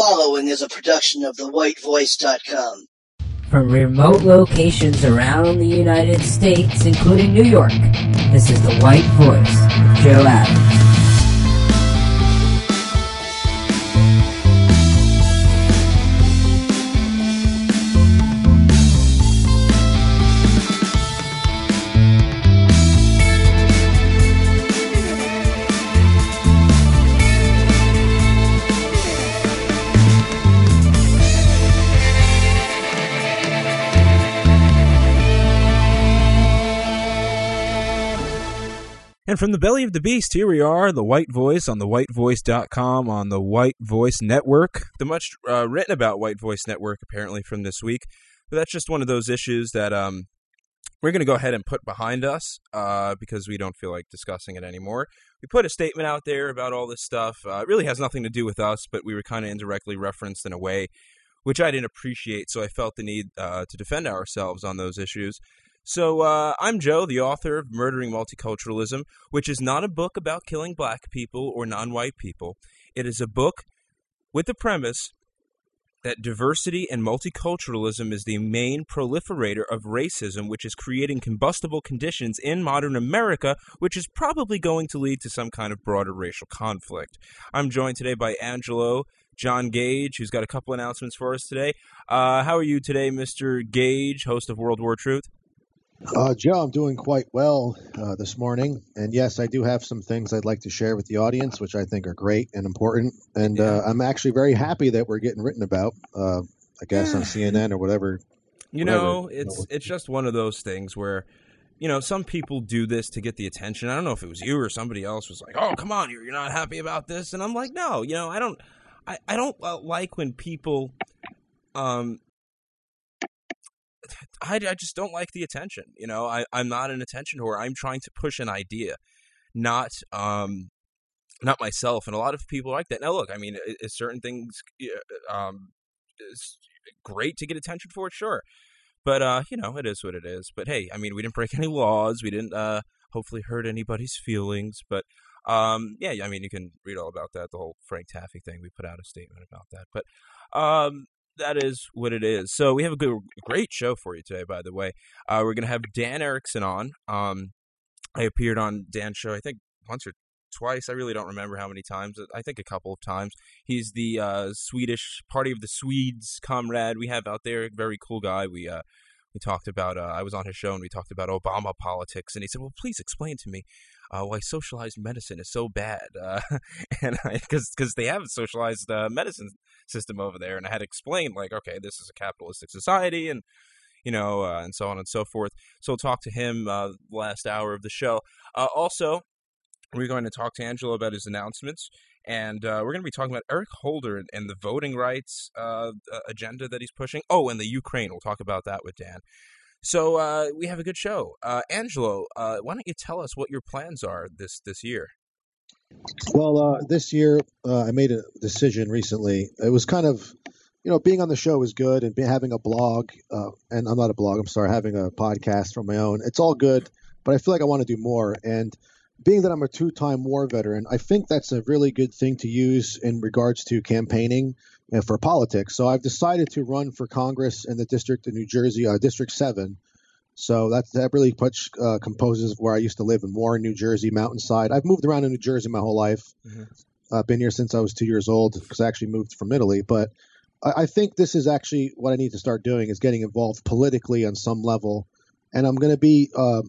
following is a production of thewhitevoice.com. From remote locations around the United States, including New York, this is The White Voice, Joe Adams. From the belly of the beast, here we are, The White Voice on thewhitevoice.com on the White Voice Network. The much uh, written about White Voice Network apparently from this week. But that's just one of those issues that um, we're going to go ahead and put behind us uh, because we don't feel like discussing it anymore. We put a statement out there about all this stuff. Uh, it really has nothing to do with us, but we were kind of indirectly referenced in a way which I didn't appreciate, so I felt the need uh, to defend ourselves on those issues. So uh, I'm Joe, the author of Murdering Multiculturalism, which is not a book about killing black people or non-white people. It is a book with the premise that diversity and multiculturalism is the main proliferator of racism, which is creating combustible conditions in modern America, which is probably going to lead to some kind of broader racial conflict. I'm joined today by Angelo John Gage, who's got a couple announcements for us today. Uh, how are you today, Mr. Gage, host of World War Truth? Uh, Joe, I'm doing quite well uh, this morning, and yes, I do have some things I'd like to share with the audience, which I think are great and important. And uh, I'm actually very happy that we're getting written about. Uh, I guess on CNN or whatever. You whatever, know, it's it's just one of those things where, you know, some people do this to get the attention. I don't know if it was you or somebody else was like, "Oh, come on, you're you're not happy about this," and I'm like, "No, you know, I don't, I I don't uh, like when people, um, I, I just don't like the attention. You know, I, I'm not an attention whore. I'm trying to push an idea, not um, not myself. And a lot of people like that. Now, look, I mean, it, certain things um, is great to get attention for, sure. But, uh, you know, it is what it is. But, hey, I mean, we didn't break any laws. We didn't uh, hopefully hurt anybody's feelings. But, um, yeah, I mean, you can read all about that, the whole Frank Taffy thing. We put out a statement about that. But, um, that is what it is. So we have a good, great show for you today. By the way, uh, we're going to have Dan Eriksson on. Um, I appeared on Dan's show, I think once or twice. I really don't remember how many times. I think a couple of times. He's the uh, Swedish Party of the Swedes comrade we have out there. Very cool guy. We uh, we talked about. Uh, I was on his show and we talked about Obama politics, and he said, "Well, please explain to me." Uh, why socialized medicine is so bad, uh, and because they have a socialized uh, medicine system over there, and I had to explain like, okay, this is a capitalistic society, and you know, uh, and so on and so forth. So we'll talk to him uh, last hour of the show. Also, we're going to talk to Angelo about his announcements, and uh, we're going to be talking about Eric Holder and, and the voting rights uh, agenda that he's pushing. Oh, and the Ukraine. We'll talk about that with Dan. So uh, we have a good show. Angelo, why don't you tell us what your plans are this this year? Well, uh, this year uh, I made a decision recently. It was kind of, you know, being on the show is good, and having a blog, uh, and I'm not a blog. I'm sorry, having a podcast from my own. It's all good, but I feel like I want to do more. And being that I'm a two-time war veteran, I think that's a really good thing to use in regards to campaigning and for politics. So I've decided to run for Congress in the district of New Jersey, uh, District Seven. So that that really much uh, composes where I used to live in Warren, New Jersey, Mountainside. I've moved around in New Jersey my whole life. Mm-hmm. I've been here since I was two years old because I actually moved from Italy. But I, I, think this is actually what I need to start doing is getting involved politically on some level, and I'm going to be uh,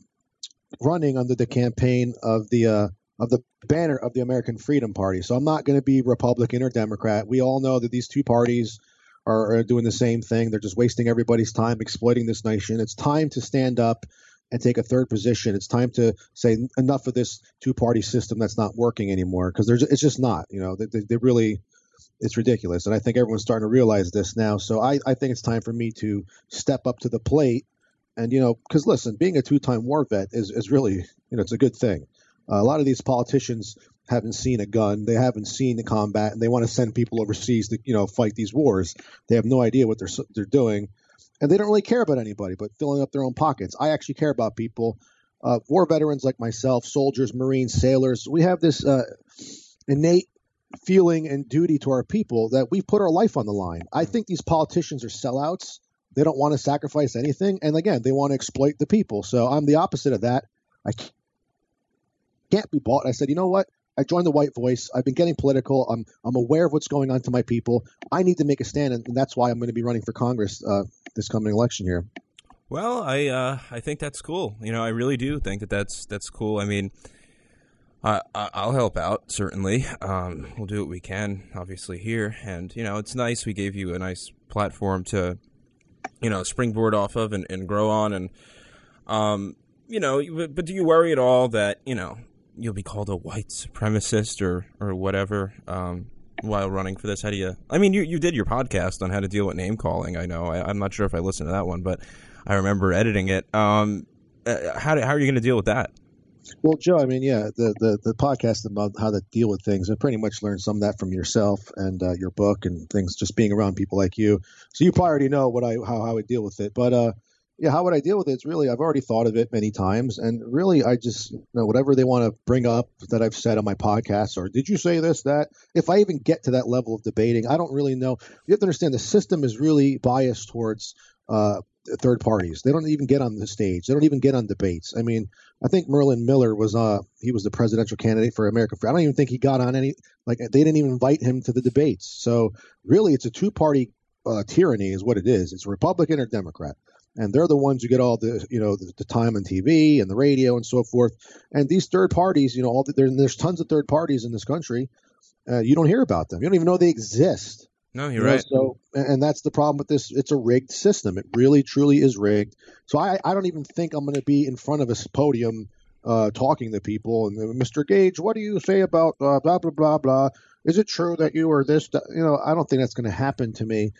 running under the campaign of the uh, of the banner of the American Freedom Party. So I'm not going to be Republican or Democrat. We all know that these two parties are, are doing the same thing. They're just wasting everybody's time, exploiting this nation. It's time to stand up and take a third position. It's time to say enough of this two-party system that's not working anymore because it's just not. You know, they, they really it's ridiculous, and I think everyone's starting to realize this now. So I, I think it's time for me to step up to the plate. And you know, because listen, being a two-time war vet is is really you know it's a good thing. Uh, a lot of these politicians haven't seen a gun, they haven't seen the combat, and they want to send people overseas to you know fight these wars. They have no idea what they're they're doing, and they don't really care about anybody but filling up their own pockets. I actually care about people, uh, war veterans like myself, soldiers, marines, sailors. We have this uh, innate feeling and duty to our people that we put our life on the line. I think these politicians are sellouts. They don't want to sacrifice anything, and again, they want to exploit the people. So I'm the opposite of that. I can't be bought. I said, you know what? I joined the White Voice. I've been getting political. I'm I'm aware of what's going on to my people. I need to make a stand, and that's why I'm going to be running for Congress uh, this coming election here. Well, I uh, I think that's cool. You know, I really do think that that's that's cool. I mean, I, I'll help out certainly. Um, we'll do what we can, obviously here, and you know, it's nice. We gave you a nice platform to, you know, springboard off of and, and grow on, and um, you know, but do you worry at all that you know you'll be called a white supremacist or or whatever um, while running for this? How do you? I mean, you you did your podcast on how to deal with name calling. I know. I, am not sure if I listened to that one, but I remember editing it. Um, uh, how do, how are you going to deal with that? Well, Joe, I mean, yeah, the, the, the podcast about how to deal with things, I pretty much learned some of that from yourself and uh, your book and things, just being around people like you. So you probably already know what I how, how I would deal with it. But uh, yeah, how would I deal with it? It's really I've already thought of it many times, and really I just you know whatever they want to bring up that I've said on my podcast, or did you say this that? If I even get to that level of debating, I don't really know. You have to understand the system is really biased towards uh, third parties. They don't even get on the stage. They don't even get on debates. I mean, I think Merlin Miller was uh he was the presidential candidate for America. I don't even think he got on any like they didn't even invite him to the debates. So really, it's a two party uh, tyranny is what it is. It's Republican or Democrat and they're the ones who get all the you know the, the, time on TV and the radio and so forth. And these third parties, you know, all the, there, there's tons of third parties in this country. Uh, you don't hear about them. You don't even know they exist. No, you're you right. so, and that's the problem with this. It's a rigged system. It really, truly is rigged. So I, I don't even think I'm going to be in front of a podium uh, talking to people and Mr. Gage, what do you say about uh, blah blah blah blah? Is it true that you are this? You know, I don't think that's going to happen to me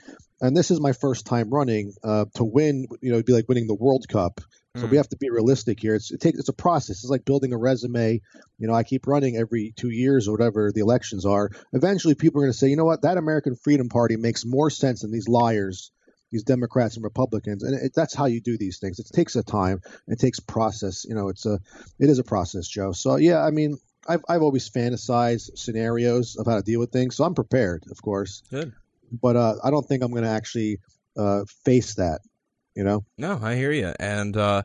and this is my first time running uh, to win. You know, it'd be like winning the World Cup. So mm. we hmm. have to be realistic here. It's it takes it's a process. It's like building a resume. You know, I keep running every two years or whatever the elections are. Eventually, people are going to say, you know what, that American Freedom Party makes more sense than these liars, these Democrats and Republicans. And it, that's how you do these things. It takes a time. It takes process. You know, it's a it is a process, Joe. So yeah, I mean, I've I've always fantasized scenarios of how to deal with things, so I'm prepared, of course. Good but uh, I don't think I'm going to actually uh, face that. You know? No, I hear you, and uh,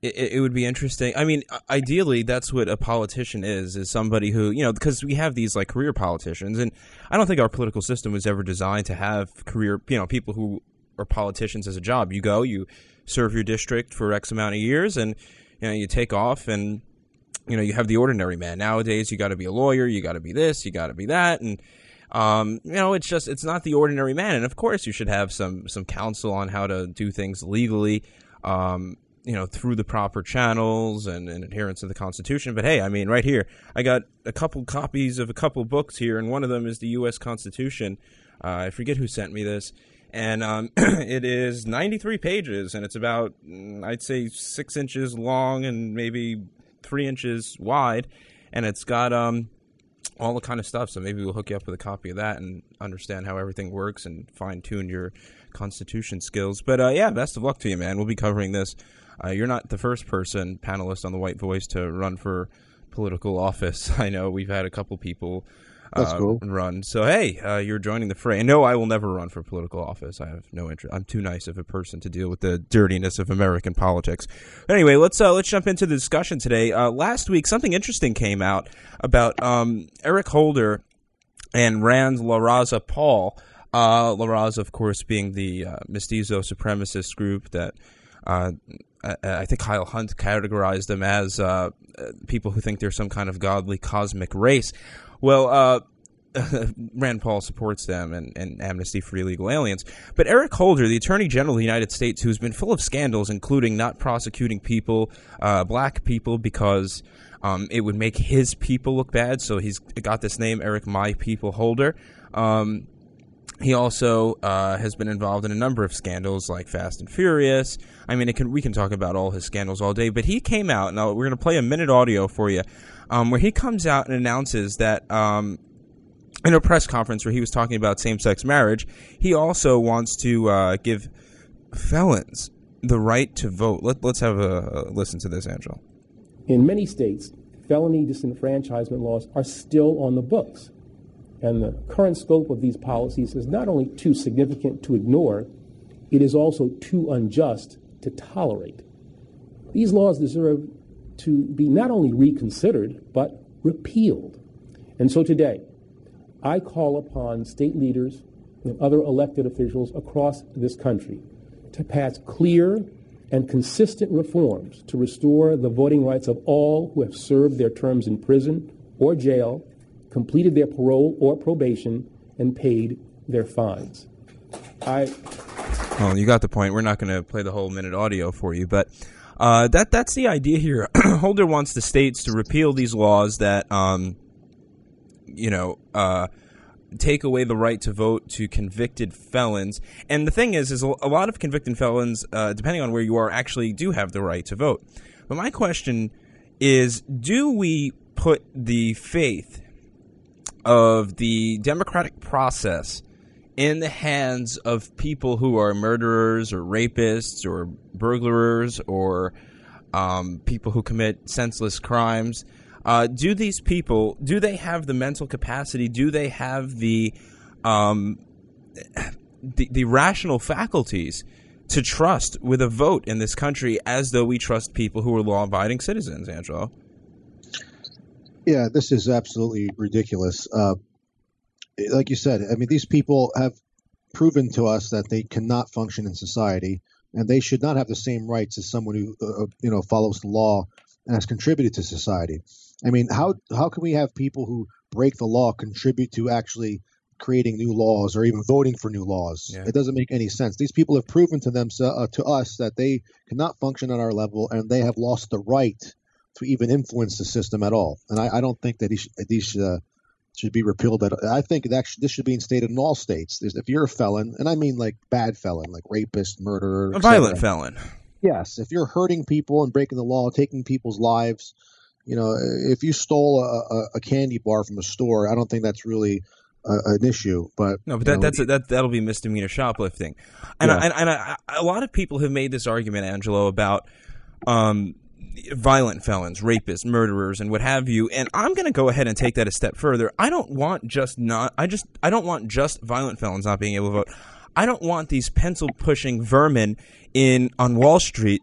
it, it would be interesting. I mean, ideally, that's what a politician is: is somebody who you know, because we have these like career politicians, and I don't think our political system was ever designed to have career, you know, people who are politicians as a job. You go, you serve your district for X amount of years, and you know, you take off and you know, you have the ordinary man. Nowadays, you got to be a lawyer, you got to be this, you got to be that, and um, you know, it's just it's not the ordinary man, and of course, you should have some some counsel on how to do things legally. Um, you know, through the proper channels and, and adherence to the Constitution. But hey, I mean, right here, I got a couple copies of a couple books here, and one of them is the U.S. Constitution. Uh, I forget who sent me this, and um, it is 93 pages, and it's about mm, I'd say six inches long and maybe three inches wide, and it's got um, all the kind of stuff. So maybe we'll hook you up with a copy of that and understand how everything works and fine tune your constitution skills. But uh, yeah, best of luck to you, man. We'll be covering this. Uh, you're not the first person panelist on the White Voice to run for political office. I know we've had a couple people that's uh, cool. run. So hey, uh, you're joining the fray. And no, I will never run for political office. I have no interest. I'm too nice of a person to deal with the dirtiness of American politics. But anyway, let's uh, let's jump into the discussion today. Uh, last week, something interesting came out about um, Eric Holder and Rand LaRaza Paul. Uh, La Raza, of course, being the uh, mestizo supremacist group that uh, I, I, think Kyle Hunt categorized them as uh, people who think they're some kind of godly cosmic race. Well, uh, Rand Paul supports them and, and, Amnesty for Illegal Aliens. But Eric Holder, the Attorney General of the United States, who's been full of scandals, including not prosecuting people, uh, black people, because um, it would make his people look bad. So he's got this name, Eric My People Holder. Um, he also uh, has been involved in a number of scandals like Fast and Furious. I mean, can, we can talk about all his scandals all day, but he came out. Now, we're going to play a minute audio for you um, where he comes out and announces that um, in a press conference where he was talking about same-sex marriage, he also wants to uh, give felons the right to vote. Let, us have a, a listen to this, Angel. In many states, felony disenfranchisement laws are still on the books. And the current scope of these policies is not only too significant to ignore, it is also too unjust to tolerate. These laws deserve to be not only reconsidered, but repealed. And so today, I call upon state leaders and other elected officials across this country to pass clear and consistent reforms to restore the voting rights of all who have served their terms in prison or jail, completed their parole or probation, and paid their fines. I. Well, you got the point. We're not going to play the whole minute audio for you, but uh, that that's the idea here. Holder wants the states to repeal these laws that, um, you know, uh, take away the right to vote to convicted felons. And the thing is, is a lot of convicted felons, uh, depending on where you are, actually do have the right to vote. But my question is, do we put the faith of the democratic process in the hands of people who are murderers or rapists or burglars or um, people who commit senseless crimes? Uh, do these people do they have the mental capacity? Do they have the um, the, the rational faculties to trust with a vote in this country as though we trust people who are law abiding citizens, Angelo? Yeah, this is absolutely ridiculous. Uh, like you said, I mean, these people have proven to us that they cannot function in society, and they should not have the same rights as someone who, uh, you know, follows the law and has contributed to society. I mean, how how can we have people who break the law contribute to actually creating new laws or even voting for new laws? Yeah. It doesn't make any sense. These people have proven to them uh, to us that they cannot function on our level, and they have lost the right to even influence the system at all. And I, I don't think that these, these uh, should be repealed. At, I think that this should be instated in all states. If you're a felon, and I mean like bad felon, like rapist, murderer, a violent felon. Yes, if you're hurting people and breaking the law, taking people's lives, you know, if you stole a, a, a candy bar from a store, I don't think that's really a, an issue. But no, but that, know, that's a, that that'll be misdemeanor shoplifting, and yeah. I, and, and I, a lot of people have made this argument, Angelo, about um, violent felons, rapists, murderers, and what have you. And I'm going to go ahead and take that a step further. I don't want just not. I just I don't want just violent felons not being able to vote. I don't want these pencil pushing vermin in on Wall Street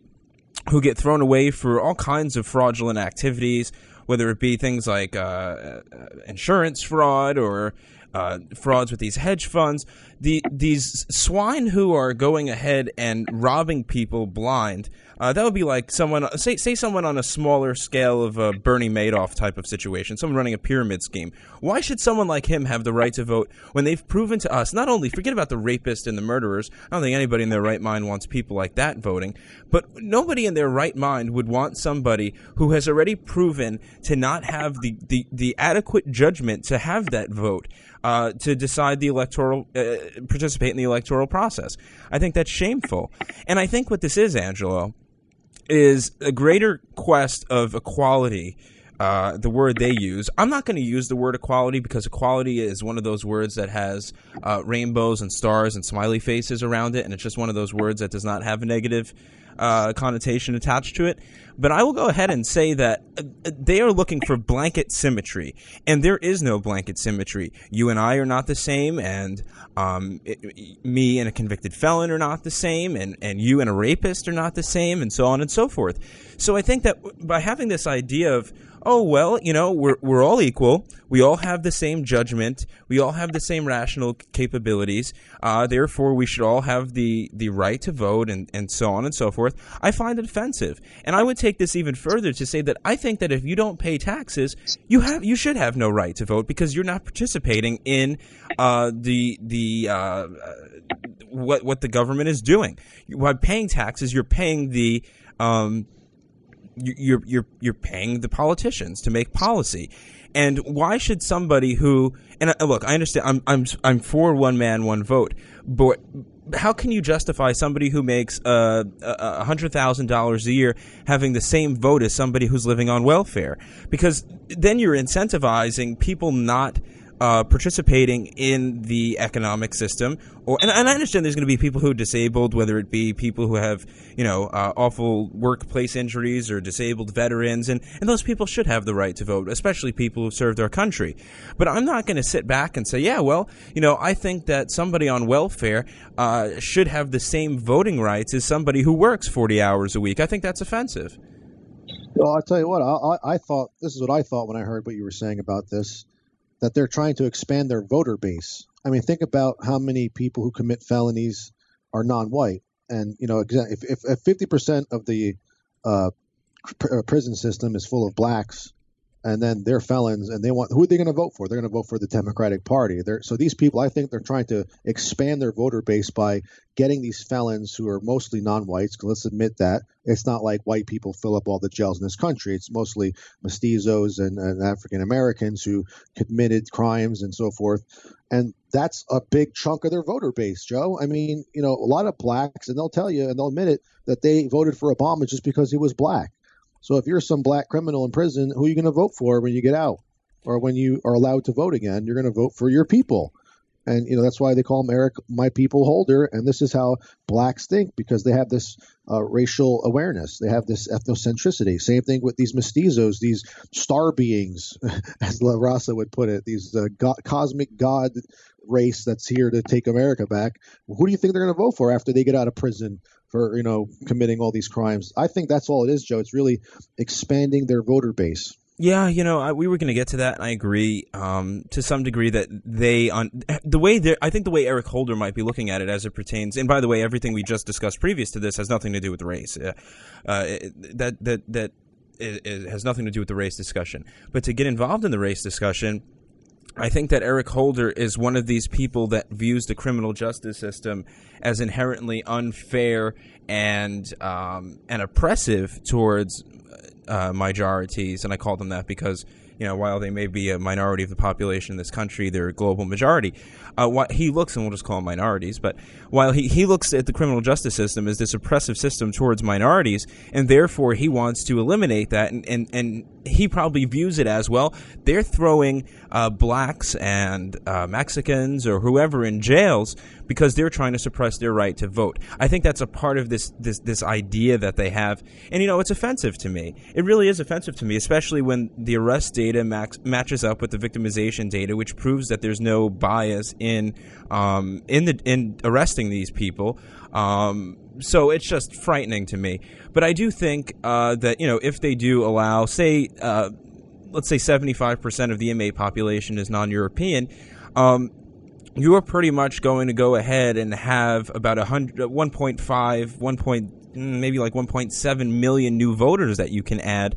who get thrown away for all kinds of fraudulent activities, whether it be things like uh, uh, insurance fraud or uh, frauds with these hedge funds. The, these swine who are going ahead and robbing people blind uh, that would be like someone say say someone on a smaller scale of a Bernie Madoff type of situation, someone running a pyramid scheme. Why should someone like him have the right to vote when they've proven to us not only forget about the rapists and the murderers? I don't think anybody in their right mind wants people like that voting, but nobody in their right mind would want somebody who has already proven to not have the the, the adequate judgment to have that vote. Uh, to decide the electoral, uh, participate in the electoral process. I think that's shameful. And I think what this is, Angelo, is a greater quest of equality. Uh, the word they use. I'm not going to use the word equality because equality is one of those words that has uh, rainbows and stars and smiley faces around it, and it's just one of those words that does not have a negative uh, connotation attached to it. But I will go ahead and say that uh, they are looking for blanket symmetry, and there is no blanket symmetry. You and I are not the same, and um, it, me and a convicted felon are not the same, and, and you and a rapist are not the same, and so on and so forth. So I think that by having this idea of oh well, you know, we're we're all equal. We all have the same judgment. We all have the same rational capabilities. Uh, therefore, we should all have the the right to vote, and and so on and so forth. I find it offensive, and I would take this even further to say that I think that if you don't pay taxes, you have you should have no right to vote because you're not participating in uh, the the uh, what what the government is doing. By paying taxes, you're paying the um, you're you're you're paying the politicians to make policy. And why should somebody who and uh, look, I understand I'm I'm I'm for one man one vote, but how can you justify somebody who makes uh, a hundred thousand dollars a year having the same vote as somebody who's living on welfare? Because then you're incentivizing people not uh, participating in the economic system, or and, and I understand there's going to be people who are disabled, whether it be people who have you know uh, awful workplace injuries or disabled veterans, and and those people should have the right to vote, especially people who served our country. But I'm not going to sit back and say, yeah, well, you know, I think that somebody on welfare uh, should have the same voting rights as somebody who works 40 hours a week. I think that's offensive. Well, I'll tell you what, I, I thought this is what I thought when I heard what you were saying about this that they're trying to expand their voter base. I mean, think about how many people who commit felonies are non-white, and you know, if if fifty percent of the uh, pr- uh, prison system is full of blacks, and then they're felons and they want who are they going to vote for? They're going to vote for the democratic party. They're, so these people i think they're trying to expand their voter base by getting these felons who are mostly non-whites let's admit that it's not like white people fill up all the jails in this country. It's mostly mestizos and, and african americans who committed crimes and so forth and that's a big chunk of their voter base joe. I mean you know a lot of blacks and they'll tell you and they'll admit it that they voted for obama just because he was black so if you're some black criminal in prison, who are you going to vote for when you get out, or when you are allowed to vote again? You're going to vote for your people, and you know that's why they call him Eric, my people holder. And this is how blacks think because they have this uh, racial awareness, they have this ethnocentricity. Same thing with these mestizos, these star beings, as La Raza would put it, these uh, god, cosmic god race that's here to take America back. Who do you think they're going to vote for after they get out of prison? for you know committing all these crimes. I think that's all it is, Joe. It's really expanding their voter base. Yeah, you know, I, we were going to get to that, and I agree um, to some degree that they on the way I think the way Eric Holder might be looking at it as it pertains. And by the way, everything we just discussed previous to this has nothing to do with race. Uh, uh, that that that it, it has nothing to do with the race discussion. But to get involved in the race discussion I think that Eric Holder is one of these people that views the criminal justice system as inherently unfair and um, and oppressive towards uh, majorities, and I call them that because you know, while they may be a minority of the population in this country, they're a global majority. Uh, he looks, and we'll just call them minorities, but while he, he looks at the criminal justice system as this oppressive system towards minorities, and therefore he wants to eliminate that, and, and, and he probably views it as well. They're throwing uh, blacks and uh, Mexicans or whoever in jails because they're trying to suppress their right to vote. I think that's a part of this this this idea that they have, and you know, it's offensive to me. It really is offensive to me, especially when the arrest data max, matches up with the victimization data, which proves that there's no bias um, in the in arresting these people. Um, so it's just frightening to me. But I do think uh, that you know if they do allow, say, uh, let's say 75% of the inmate population is non-European. Um, you are pretty much going to go ahead and have about 100, 1.5, 1. Point, mm, maybe like 1.7 million new voters that you can add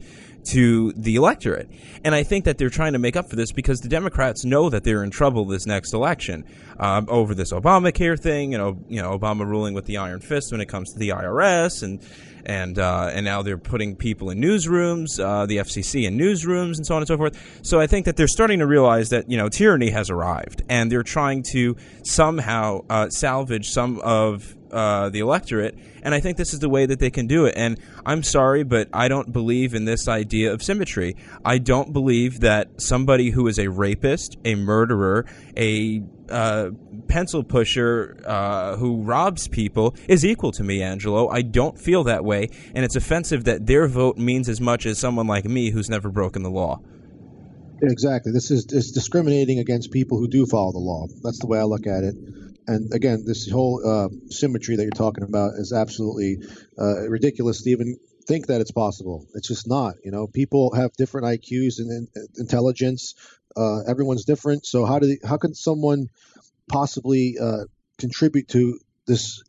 to the electorate. And I think that they're trying to make up for this because the Democrats know that they're in trouble this next election um, over this Obamacare thing, you know, you know, Obama ruling with the iron fist when it comes to the IRS and and uh, and now they're putting people in newsrooms, uh, the FCC in newsrooms, and so on and so forth. So I think that they're starting to realize that you know tyranny has arrived, and they're trying to somehow uh, salvage some of uh, the electorate. And I think this is the way that they can do it. And I'm sorry, but I don't believe in this idea of symmetry. I don't believe that somebody who is a rapist, a murderer, a uh, pencil pusher uh, who robs people is equal to me, Angelo. I don't feel that way, and it's offensive that their vote means as much as someone like me who's never broken the law. Exactly. This is it's discriminating against people who do follow the law. That's the way I look at it and again, this whole uh, symmetry that you're talking about is absolutely uh, ridiculous to even think that it's possible. It's just not. You know, people have different IQs and, intelligence. Uh, everyone's different. So how do they, how can someone possibly uh, contribute to this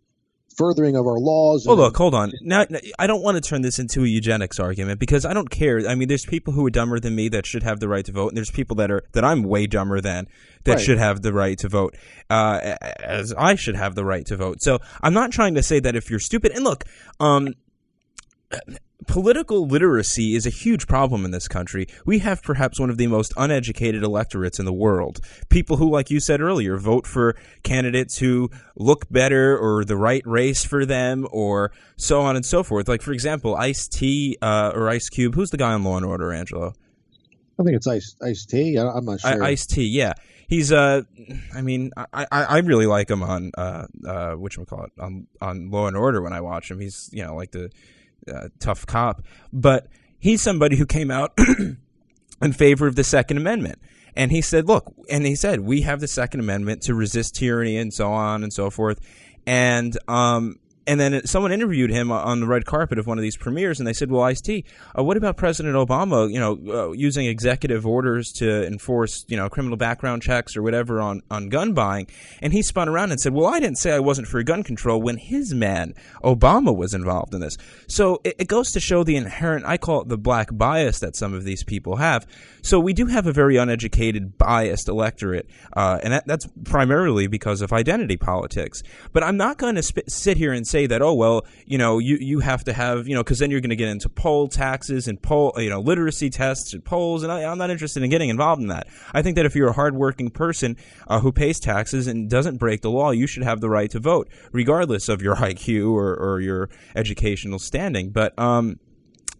furthering of our laws. Well, look, hold on. Now, I don't want to turn this into a eugenics argument because I don't care. I mean, there's people who are dumber than me that should have the right to vote, and there's people that are that I'm way dumber than that right. should have the right to vote, uh, as I should have the right to vote. So I'm not trying to say that if you're stupid. And look, um, political literacy is a huge problem in this country. We have perhaps one of the most uneducated electorates in the world. People who, like you said earlier, vote for candidates who look better or the right race for them or so on and so forth. Like, for example, Ice T uh, or Ice Cube. Who's the guy on Law and Order, Angelo? I think it's Ice Ice T. I'm not sure. Ice T, yeah he's uh, I mean, I, I, I really like him on uh, uh, which call it on on Law and Order when I watch him. He's you know like the uh, tough cop, but he's somebody who came out in favor of the Second Amendment. And he said, look, and he said, we have the Second Amendment to resist tyranny and so on and so forth. And um, and then someone interviewed him on the red carpet of one of these premieres, and they said, "Well, Ice T, uh, what about President Obama? You know, uh, using executive orders to enforce, you know, criminal background checks or whatever on on gun buying?" And he spun around and said, "Well, I didn't say I wasn't for gun control when his man Obama was involved in this." So it, it goes to show the inherent, I call it the black bias that some of these people have. So we do have a very uneducated, biased electorate, uh, and that, that's primarily because of identity politics. But I'm not going to sit here and say that, oh well, you know, you you have to have, you know, because then you're going to get into poll taxes and poll, you know, literacy tests and polls, and I, am not interested in getting involved in that. I think that if you're a hardworking person uh, who pays taxes and doesn't break the law, you should have the right to vote, regardless of your IQ or, or your educational standing. But um,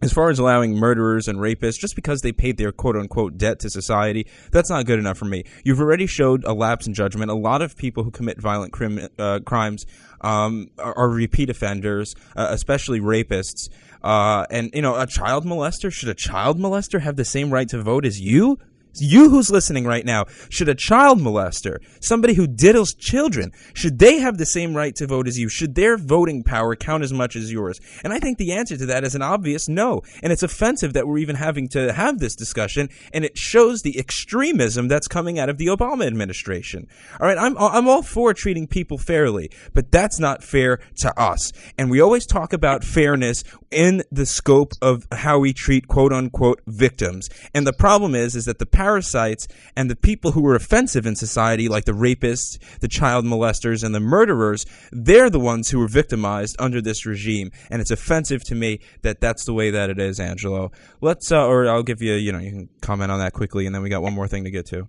as far as allowing murderers and rapists, just because they paid their quote unquote debt to society, that's not good enough for me. You've already showed a lapse in judgment. A lot of people who commit violent crim- uh, crimes um, are, are, repeat offenders, uh, especially rapists. Uh, and, you know, a child molester, should a child molester have the same right to vote as you? You who's listening right now, should a child molester, somebody who diddles children, should they have the same right to vote as you? Should their voting power count as much as yours? And I think the answer to that is an obvious no. And it's offensive that we're even having to have this discussion, and it shows the extremism that's coming out of the Obama administration. All right, I'm I'm all for treating people fairly, but that's not fair to us. And we always talk about fairness in the scope of how we treat quote unquote victims. And the problem is is that the parasites and the people who are offensive in society, like the rapists, the child molesters, and the murderers, they're the ones who were victimized under this regime. And it's offensive to me that that's the way that it is, Angelo. Let's, uh, or I'll give you, you know, you can comment on that quickly, and then we got one more thing to get to.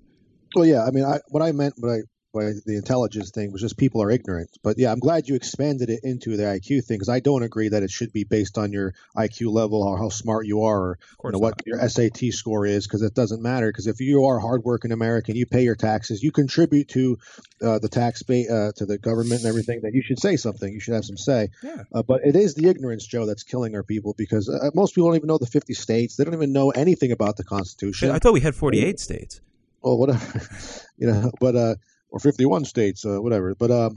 Well, yeah, I mean, I, what I meant, what I by the intelligence thing was just people are ignorant. But yeah, I'm glad you expanded it into the IQ thing because I don't agree that it should be based on your IQ level or how smart you are or you know, what your SAT score is because it doesn't matter. Because if you are a hardworking American, you pay your taxes, you contribute to uh, the tax ba- uh, to the government and everything. That you should say something. You should have some say. Yeah. Uh, but it is the ignorance, Joe, that's killing our people because uh, most people don't even know the 50 states. They don't even know anything about the Constitution. I thought we had 48 states. Well, whatever, you know, but uh, or 51 states, uh, whatever. But um,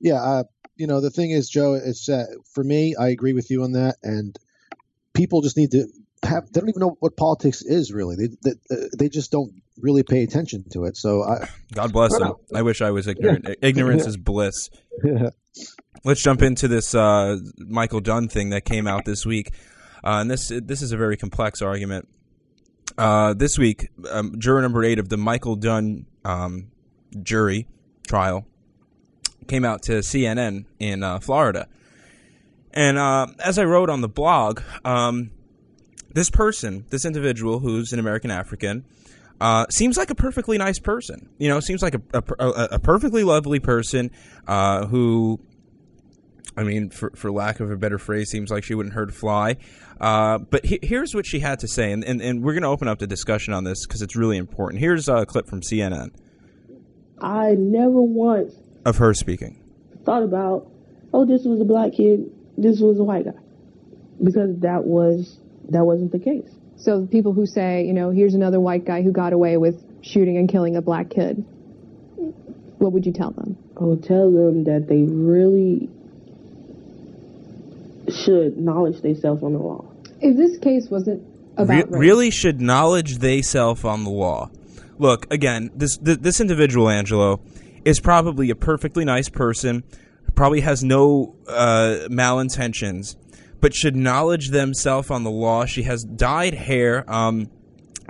yeah, uh, you know, the thing is, Joe, it's uh, for me. I agree with you on that, and people just need to have. They don't even know what politics is really. They they, uh, they just don't really pay attention to it. So I, God bless them. I wish I was ignorant. Yeah. Ignorance yeah. is bliss. Yeah. Let's jump into this uh, Michael Dunn thing that came out this week, uh, and this this is a very complex argument. Uh, this week, um, juror number eight of the Michael Dunn um, jury trial came out to CNN in uh, Florida. And uh, as I wrote on the blog, um, this person, this individual who's an American African, uh, seems like a perfectly nice person. You know, seems like a, a, a perfectly lovely person uh, who, I mean, for, for lack of a better phrase, seems like she wouldn't hurt a fly. Uh, but he, here's what she had to say, and, and, and we're going to open up the discussion on this because it's really important. Here's a clip from CNN. I never once of her speaking thought about, oh, this was a black kid, this was a white guy, because that was that wasn't the case. So people who say, you know, here's another white guy who got away with shooting and killing a black kid, what would you tell them? I would tell them that they really should knowledge themselves on the law. If this case wasn't about Re- really should knowledge they self on the law look again. This this individual Angelo is probably a perfectly nice person, probably has no uh, malintentions, but should knowledge themselves on the law. She has dyed hair. Um,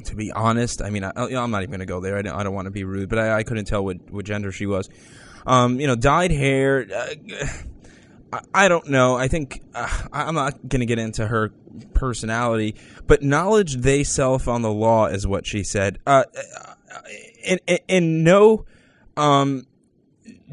to be honest, I mean, I, am not even going to go there. I don't, I don't want to be rude, but I, I, couldn't tell what, what gender she was. Um, you know, dyed hair. Uh, I, I, don't know. I think uh, I'm not going to get into her personality, but knowledge they self on the law is what she said. Uh, in, in, in no um,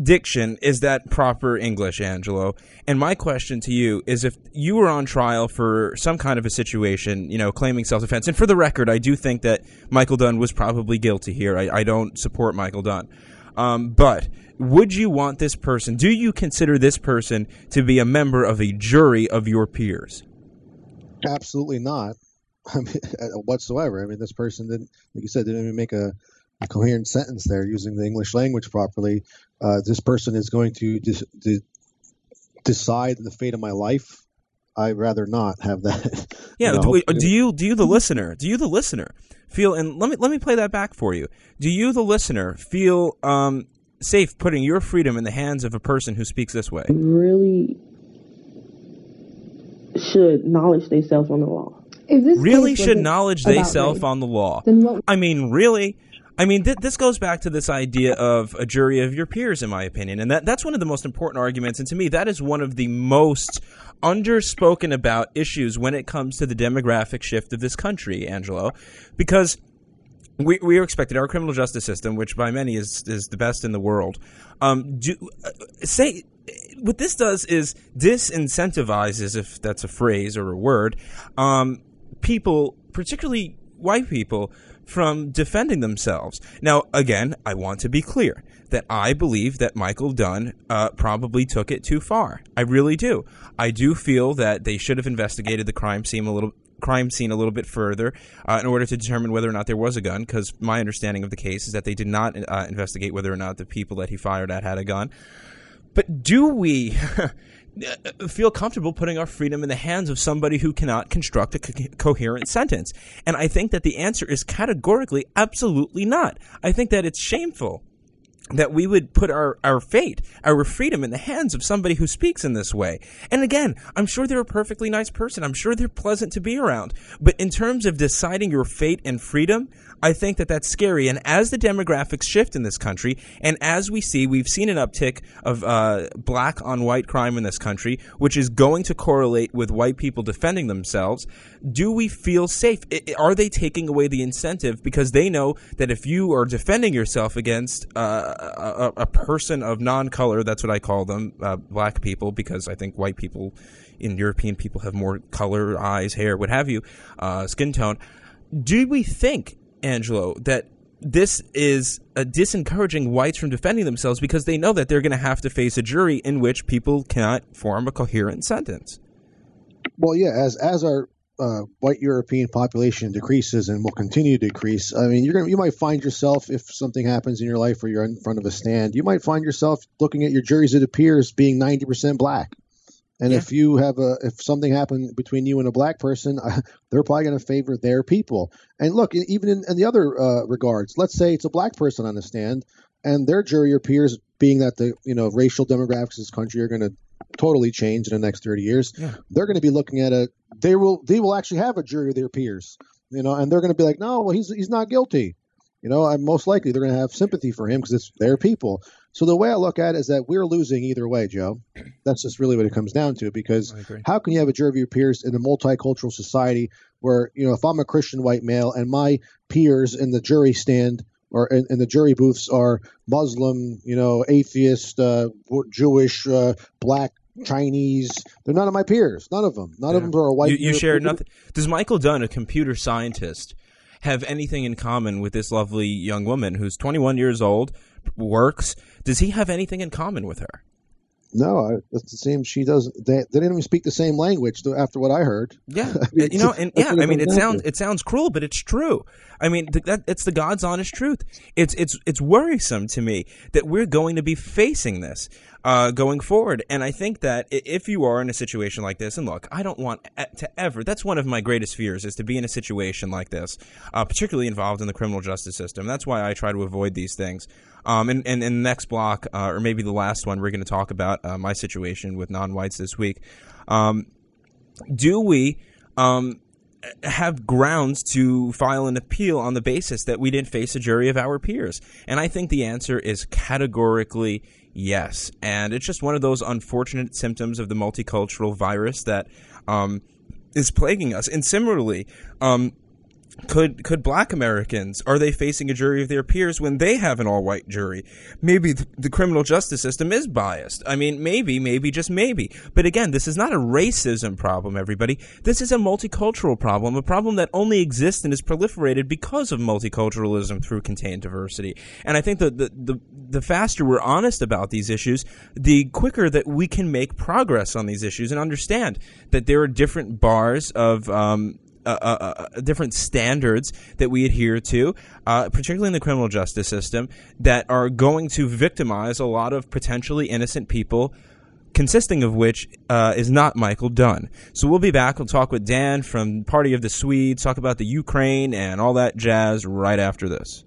diction is that proper English, Angelo? And my question to you is if you were on trial for some kind of a situation, you know, claiming self-defense, and for the record, I do think that Michael Dunn was probably guilty here. I, I don't support Michael Dunn. Um, but would you want this person, do you consider this person to be a member of a jury of your peers? Absolutely not. I mean, whatsoever. I mean, this person didn't, like you said, didn't even make a, a coherent sentence there using the English language properly. Uh, this person is going to de- decide the fate of my life. I'd rather not have that. Yeah. you know, do, do you, do you, the listener, do you, the listener, feel? And let me let me play that back for you. Do you, the listener, feel um, safe putting your freedom in the hands of a person who speaks this way? Really should knowledge themselves on the law. Really should knowledge they race, on the law. I mean, really? I mean, th this goes back to this idea of a jury of your peers, in my opinion, and that that's one of the most important arguments. And to me, that is one of the most underspoken about issues when it comes to the demographic shift of this country, Angelo, because we, we are expected our criminal justice system, which by many is is the best in the world. Um, do uh, say what this does is disincentivizes, if that's a phrase or a word, um, people, particularly white people, from defending themselves. Now, again, I want to be clear that I believe that Michael Dunn uh, probably took it too far. I really do. I do feel that they should have investigated the crime scene a little crime scene a little bit further uh, in order to determine whether or not there was a gun because my understanding of the case is that they did not uh, investigate whether or not the people that he fired at had a gun. But do we Uh, uh, feel comfortable putting our freedom in the hands of somebody who cannot construct a co coherent sentence? And I think that the answer is categorically absolutely not. I think that it's shameful that we would put our, our fate, our freedom in the hands of somebody who speaks in this way. And again, I'm sure they're a perfectly nice person. I'm sure they're pleasant to be around. But in terms of deciding your fate and freedom, I think that that's scary. And as the demographics shift in this country, and as we see, we've seen an uptick of uh, black on white crime in this country, which is going to correlate with white people defending themselves. Do we feel safe? I, are they taking away the incentive because they know that if you are defending yourself against uh, a, a, person of non-color, that's what I call them, uh, black people, because I think white people in European people have more color, eyes, hair, what have you, uh, skin tone. Do we think Angelo, that this is disencouraging whites from defending themselves because they know that they're going to have to face a jury in which people cannot form a coherent sentence. Well, yeah, as as our uh, white European population decreases and will continue to decrease, I mean, you're gonna you might find yourself if something happens in your life or you're in front of a stand, you might find yourself looking at your juries it appears being 90% black. And Yeah. if you have a if something happened between you and a black person, they're probably going to favor their people. And look, even in, in the other uh, regards, let's say it's a black person on the stand, and their jury or peers, being that the you know racial demographics of this country are going to totally change in the next 30 years. Yeah. They're going to be looking at a they will they will actually have a jury of their peers, you know, and they're going to be like, no, well he's he's not guilty. You know, and most likely they're going to have sympathy for him because it's their people. So the way I look at it is that we're losing either way, Joe. That's just really what it comes down to. Because how can you have a jury of your peers in a multicultural society where you know if I'm a Christian white male and my peers in the jury stand or in, in the jury booths are Muslim, you know, atheist, uh, Jewish, uh, black, Chinese, they're none of my peers. None of them. None of them are a white. You, you share nothing. Does Michael Dunn, a computer scientist, have anything in common with this lovely young woman who's 21 years old, works? Does he have anything in common with her? No, I, the same. She does. They, they didn't even speak the same language. After what I heard, Yeah, mean, you know, and yeah, I mean, it sounds it sounds cruel, but it's true. I mean, th- that it's the God's honest truth. It's it's it's worrisome to me that we're going to be facing this uh, going forward, and I think that if you are in a situation like this, and look, I don't want to ever. That's one of my greatest fears is to be in a situation like this, uh, particularly involved in the criminal justice system. That's why I try to avoid these things. Um, and, and in the next block, uh, or maybe the last one, we're going to talk about uh, my situation with non-whites this week. Um, do we um, have grounds to file an appeal on the basis that we didn't face a jury of our peers? And I think the answer is categorically yes. And it's just one of those unfortunate symptoms of the multicultural virus that um, is plaguing us. And similarly, um, could could black Americans are they facing a jury of their peers when they have an all white jury? Maybe th the criminal justice system is biased. I mean, maybe, maybe, just maybe. But again, this is not a racism problem, everybody. This is a multicultural problem, a problem that only exists and is proliferated because of multiculturalism through contained diversity. And I think that the, the the faster we're honest about these issues, the quicker that we can make progress on these issues and understand that there are different bars of um, uh, uh, uh, different standards that we adhere to, uh, particularly in the criminal justice system, that are going to victimize a lot of potentially innocent people consisting of which uh, is not Michael Dunn. So we'll be back. We'll talk with Dan from Party of the Swedes, talk about the Ukraine and all that jazz right after this.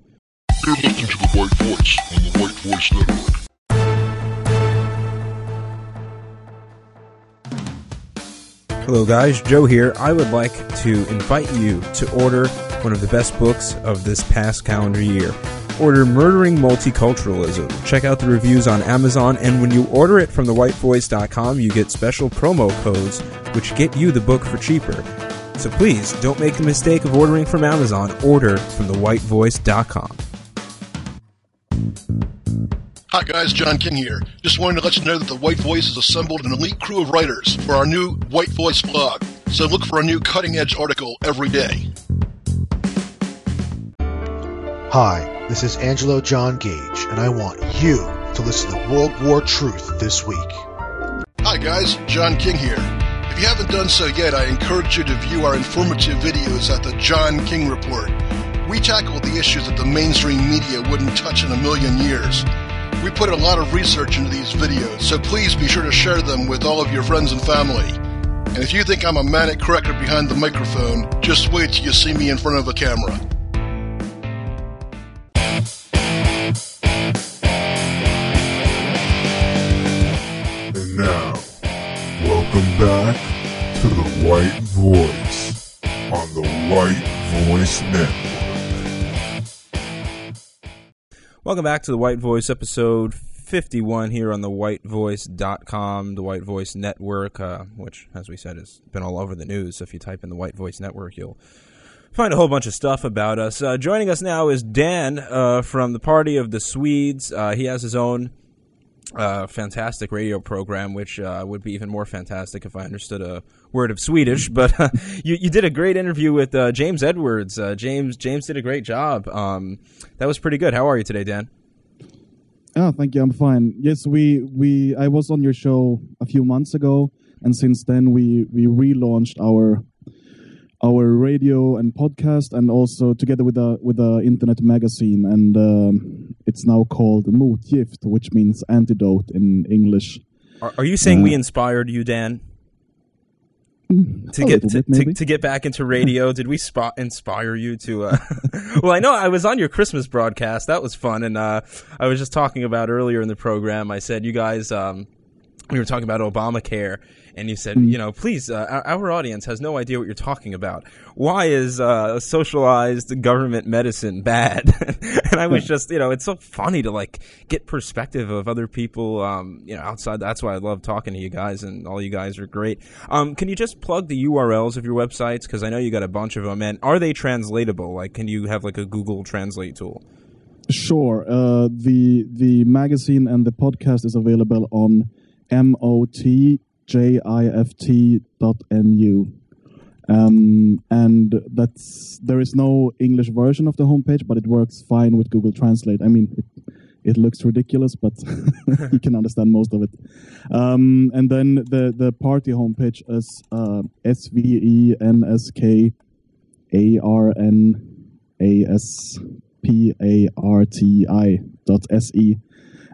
You're listening to The White Voice on the White Voice Network. Hello, guys. Joe here. I would like to invite you to order one of the best books of this past calendar year. Order Murdering Multiculturalism. Check out the reviews on Amazon, and when you order it from thewhitevoice.com, you get special promo codes which get you the book for cheaper. So please don't make the mistake of ordering from Amazon. Order from thewhitevoice.com. Hi guys, John King here. Just wanted to let you know that the White Voice has assembled an elite crew of writers for our new White Voice blog. So look for a new cutting edge article every day. Hi, this is Angelo John Gage, and I want you to listen to World War Truth this week. Hi guys, John King here. If you haven't done so yet, I encourage you to view our informative videos at the John King Report. We tackle the issues that the mainstream media wouldn't touch in a million years. We put a lot of research into these videos, so please be sure to share them with all of your friends and family. And if you think I'm a manic corrector behind the microphone, just wait till you see me in front of a camera. And now, welcome back to the White Voice on the White Voice Network. Welcome back to the White Voice episode 51 here on the whitevoice.com, the White Voice Network, uh, which, as we said, has been all over the news. So if you type in the White Voice Network, you'll find a whole bunch of stuff about us. Uh, joining us now is Dan uh, from the Party of the Swedes. Uh, he has his own uh, fantastic radio program, which uh, would be even more fantastic if I understood a word of Swedish. But uh, you, you did a great interview with uh, James Edwards. Uh, James James did a great job. Um, that was pretty good. How are you today, Dan? Oh, thank you. I'm fine. Yes, we we I was on your show a few months ago, and since then we we relaunched our our radio and podcast, and also together with a with a internet magazine, and um, it's now called Motgift, which means antidote in English. Are, are you saying we Uh, inspired you, Dan? To a get to, bit, to, to get back into radio, did we spot inspire you to? Uh, well, I know I was on your Christmas broadcast. That was fun, and uh, I was just talking about earlier in the program. I said you guys, um, we were talking about Obamacare, and you said, Mm. you know, please, uh, our, our audience has no idea what you're talking about. Why is uh, socialized government medicine bad? and I was just, you know, it's so funny to like get perspective of other people, um, you know, outside. That's why I love talking to you guys, and all you guys are great. Um, can you just plug the URLs of your websites? Because I know you got a bunch of them, and are they translatable? Like, can you have like a Google Translate tool? Sure. Uh, the the magazine and the podcast is available on motgift.nu. Um, and that's there is no English version of the homepage, but it works fine with Google Translate. I mean, it, it looks ridiculous, but you can understand most of it. Um, and then the the party homepage is uh, s v e n s k a r n a s p a r t i dot s e.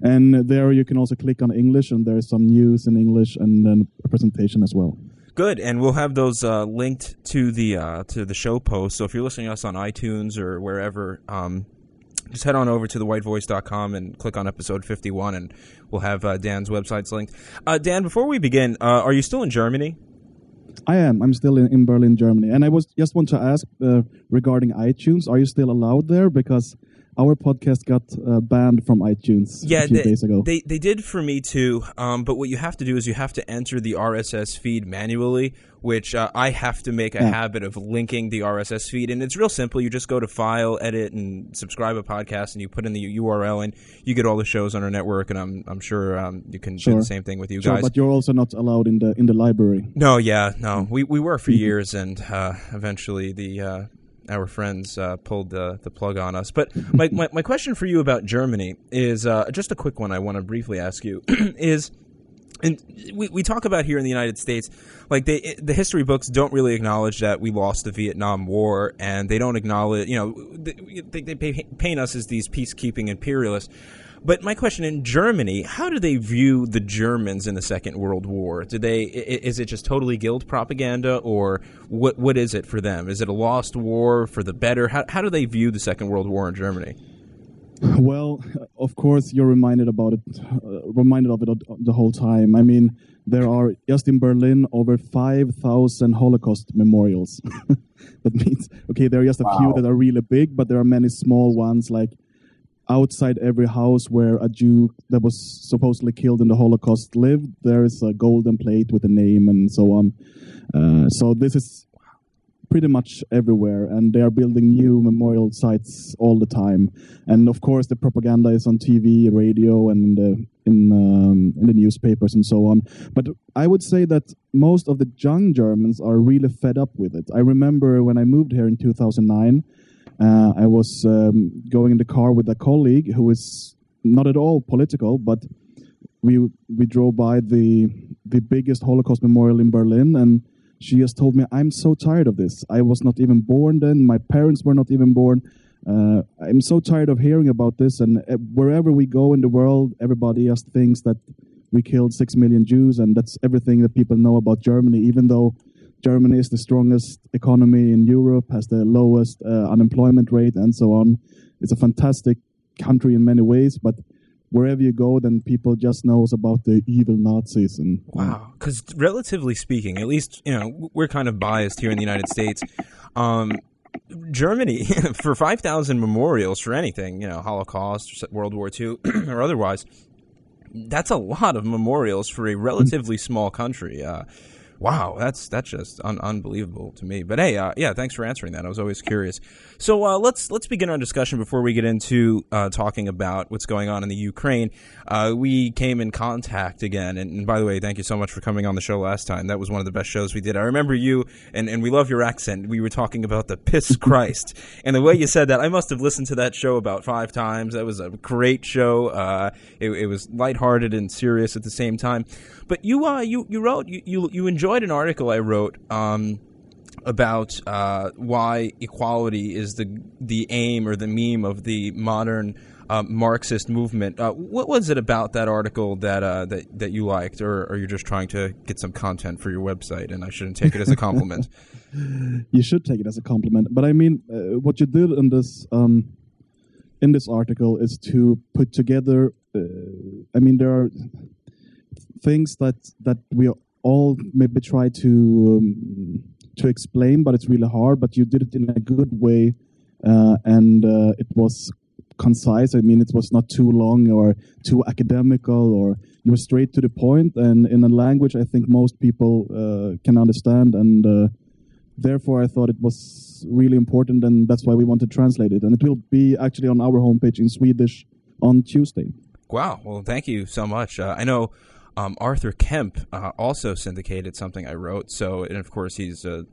And there you can also click on English, and there's some news in English, and then a presentation as well. Good, and we'll have those uh, linked to the uh, to the show post. So if you're listening to us on iTunes or wherever, um, just head on over to thewhitevoice.com and click on episode 51, and we'll have uh, Dan's websites linked. Uh, Dan, before we begin, uh, are you still in Germany? I am. I'm still in, in Berlin, Germany, and I was just want to ask uh, regarding iTunes. Are you still allowed there? Because our podcast got uh, banned from iTunes Yeah, a few they, days ago. they they did for me too. Um, but what you have to do is you have to enter the RSS feed manually, which uh, I have to make a Yeah. habit of linking the RSS feed, and it's real simple. You just go to File, Edit, and Subscribe a podcast, and you put in the URL, and you get all the shows on our network. And I'm I'm sure um, you can do the same thing with you Sure, guys. but you're also not allowed in the in the library. No, yeah, no. We we were for years, and uh, eventually the uh, our friends uh, pulled the the plug on us. But my, my my question for you about Germany is uh, just a quick one. I want to briefly ask you is. And we, we talk about here in the United States, like they, the history books don't really acknowledge that we lost the Vietnam War, and they don't acknowledge, you know, they, they paint us as these peacekeeping imperialists. But my question in Germany, how do they view the Germans in the Second World War? Do they is it just totally guilt propaganda, or what what is it for them? Is it a lost war for the better? How how do they view the Second World War in Germany? Well, of course, you're reminded about it, uh, reminded of it the whole time. I mean, there are just in Berlin over 5,000 Holocaust memorials. that means, okay, there are just a few that are really big, but there are many small ones like outside every house where a Jew that was supposedly killed in the Holocaust lived. There is a golden plate with a name and so on. Uh, so this is pretty much everywhere, and they are building new memorial sites all the time. And of course, the propaganda is on TV, radio, and the in um, in the newspapers and so on. But I would say that most of the young Germans are really fed up with it. I remember when I moved here in 2009. Uh, I was um, going in the car with a colleague who is not at all political, but we we drove by the the biggest Holocaust memorial in Berlin, and she just told me, "I'm so tired of this. I was not even born then. My parents were not even born. Uh, I'm so tired of hearing about this. And uh, wherever we go in the world, everybody just thinks that we killed six million Jews, and that's everything that people know about Germany, even though." Germany is the strongest economy in Europe, has the lowest uh, unemployment rate, and so on. It's a fantastic country in many ways, but wherever you go, then people just knows about the evil Nazis and Wow, because relatively speaking, at least you know we're kind of biased here in the United States. Um, Germany for five thousand memorials for anything, you know, Holocaust, World War II, or otherwise. That's a lot of memorials for a relatively small country. Uh, wow, that's that's just un- unbelievable to me. But hey, uh, yeah, thanks for answering that. I was always curious. So uh, let's let's begin our discussion before we get into uh, talking about what's going on in the Ukraine. Uh, we came in contact again, and, and by the way, thank you so much for coming on the show last time. That was one of the best shows we did. I remember you, and, and we love your accent. We were talking about the piss Christ, and the way you said that, I must have listened to that show about five times. That was a great show. Uh, it, it was lighthearted and serious at the same time. But you uh, you you wrote you, you you enjoyed an article I wrote. Um, about uh, why equality is the the aim or the meme of the modern uh, Marxist movement. Uh, what was it about that article that uh, that that you liked, or are you just trying to get some content for your website? And I shouldn't take it as a compliment. you should take it as a compliment. But I mean, uh, what you did in this um, in this article is to put together. Uh, I mean, there are things that that we all maybe try to um, to explain, but it's really hard. But you did it in a good way, uh, and uh, it was concise. I mean, it was not too long or too academical, or you were straight to the point, and in a language I think most people uh, can understand. And uh, therefore, I thought it was really important, and that's why we want to translate it. And it will be actually on our homepage in Swedish on Tuesday. Wow. Well, thank you so much. Uh, I know um, Arthur Kemp uh, also syndicated something I wrote. So, and of course, he's a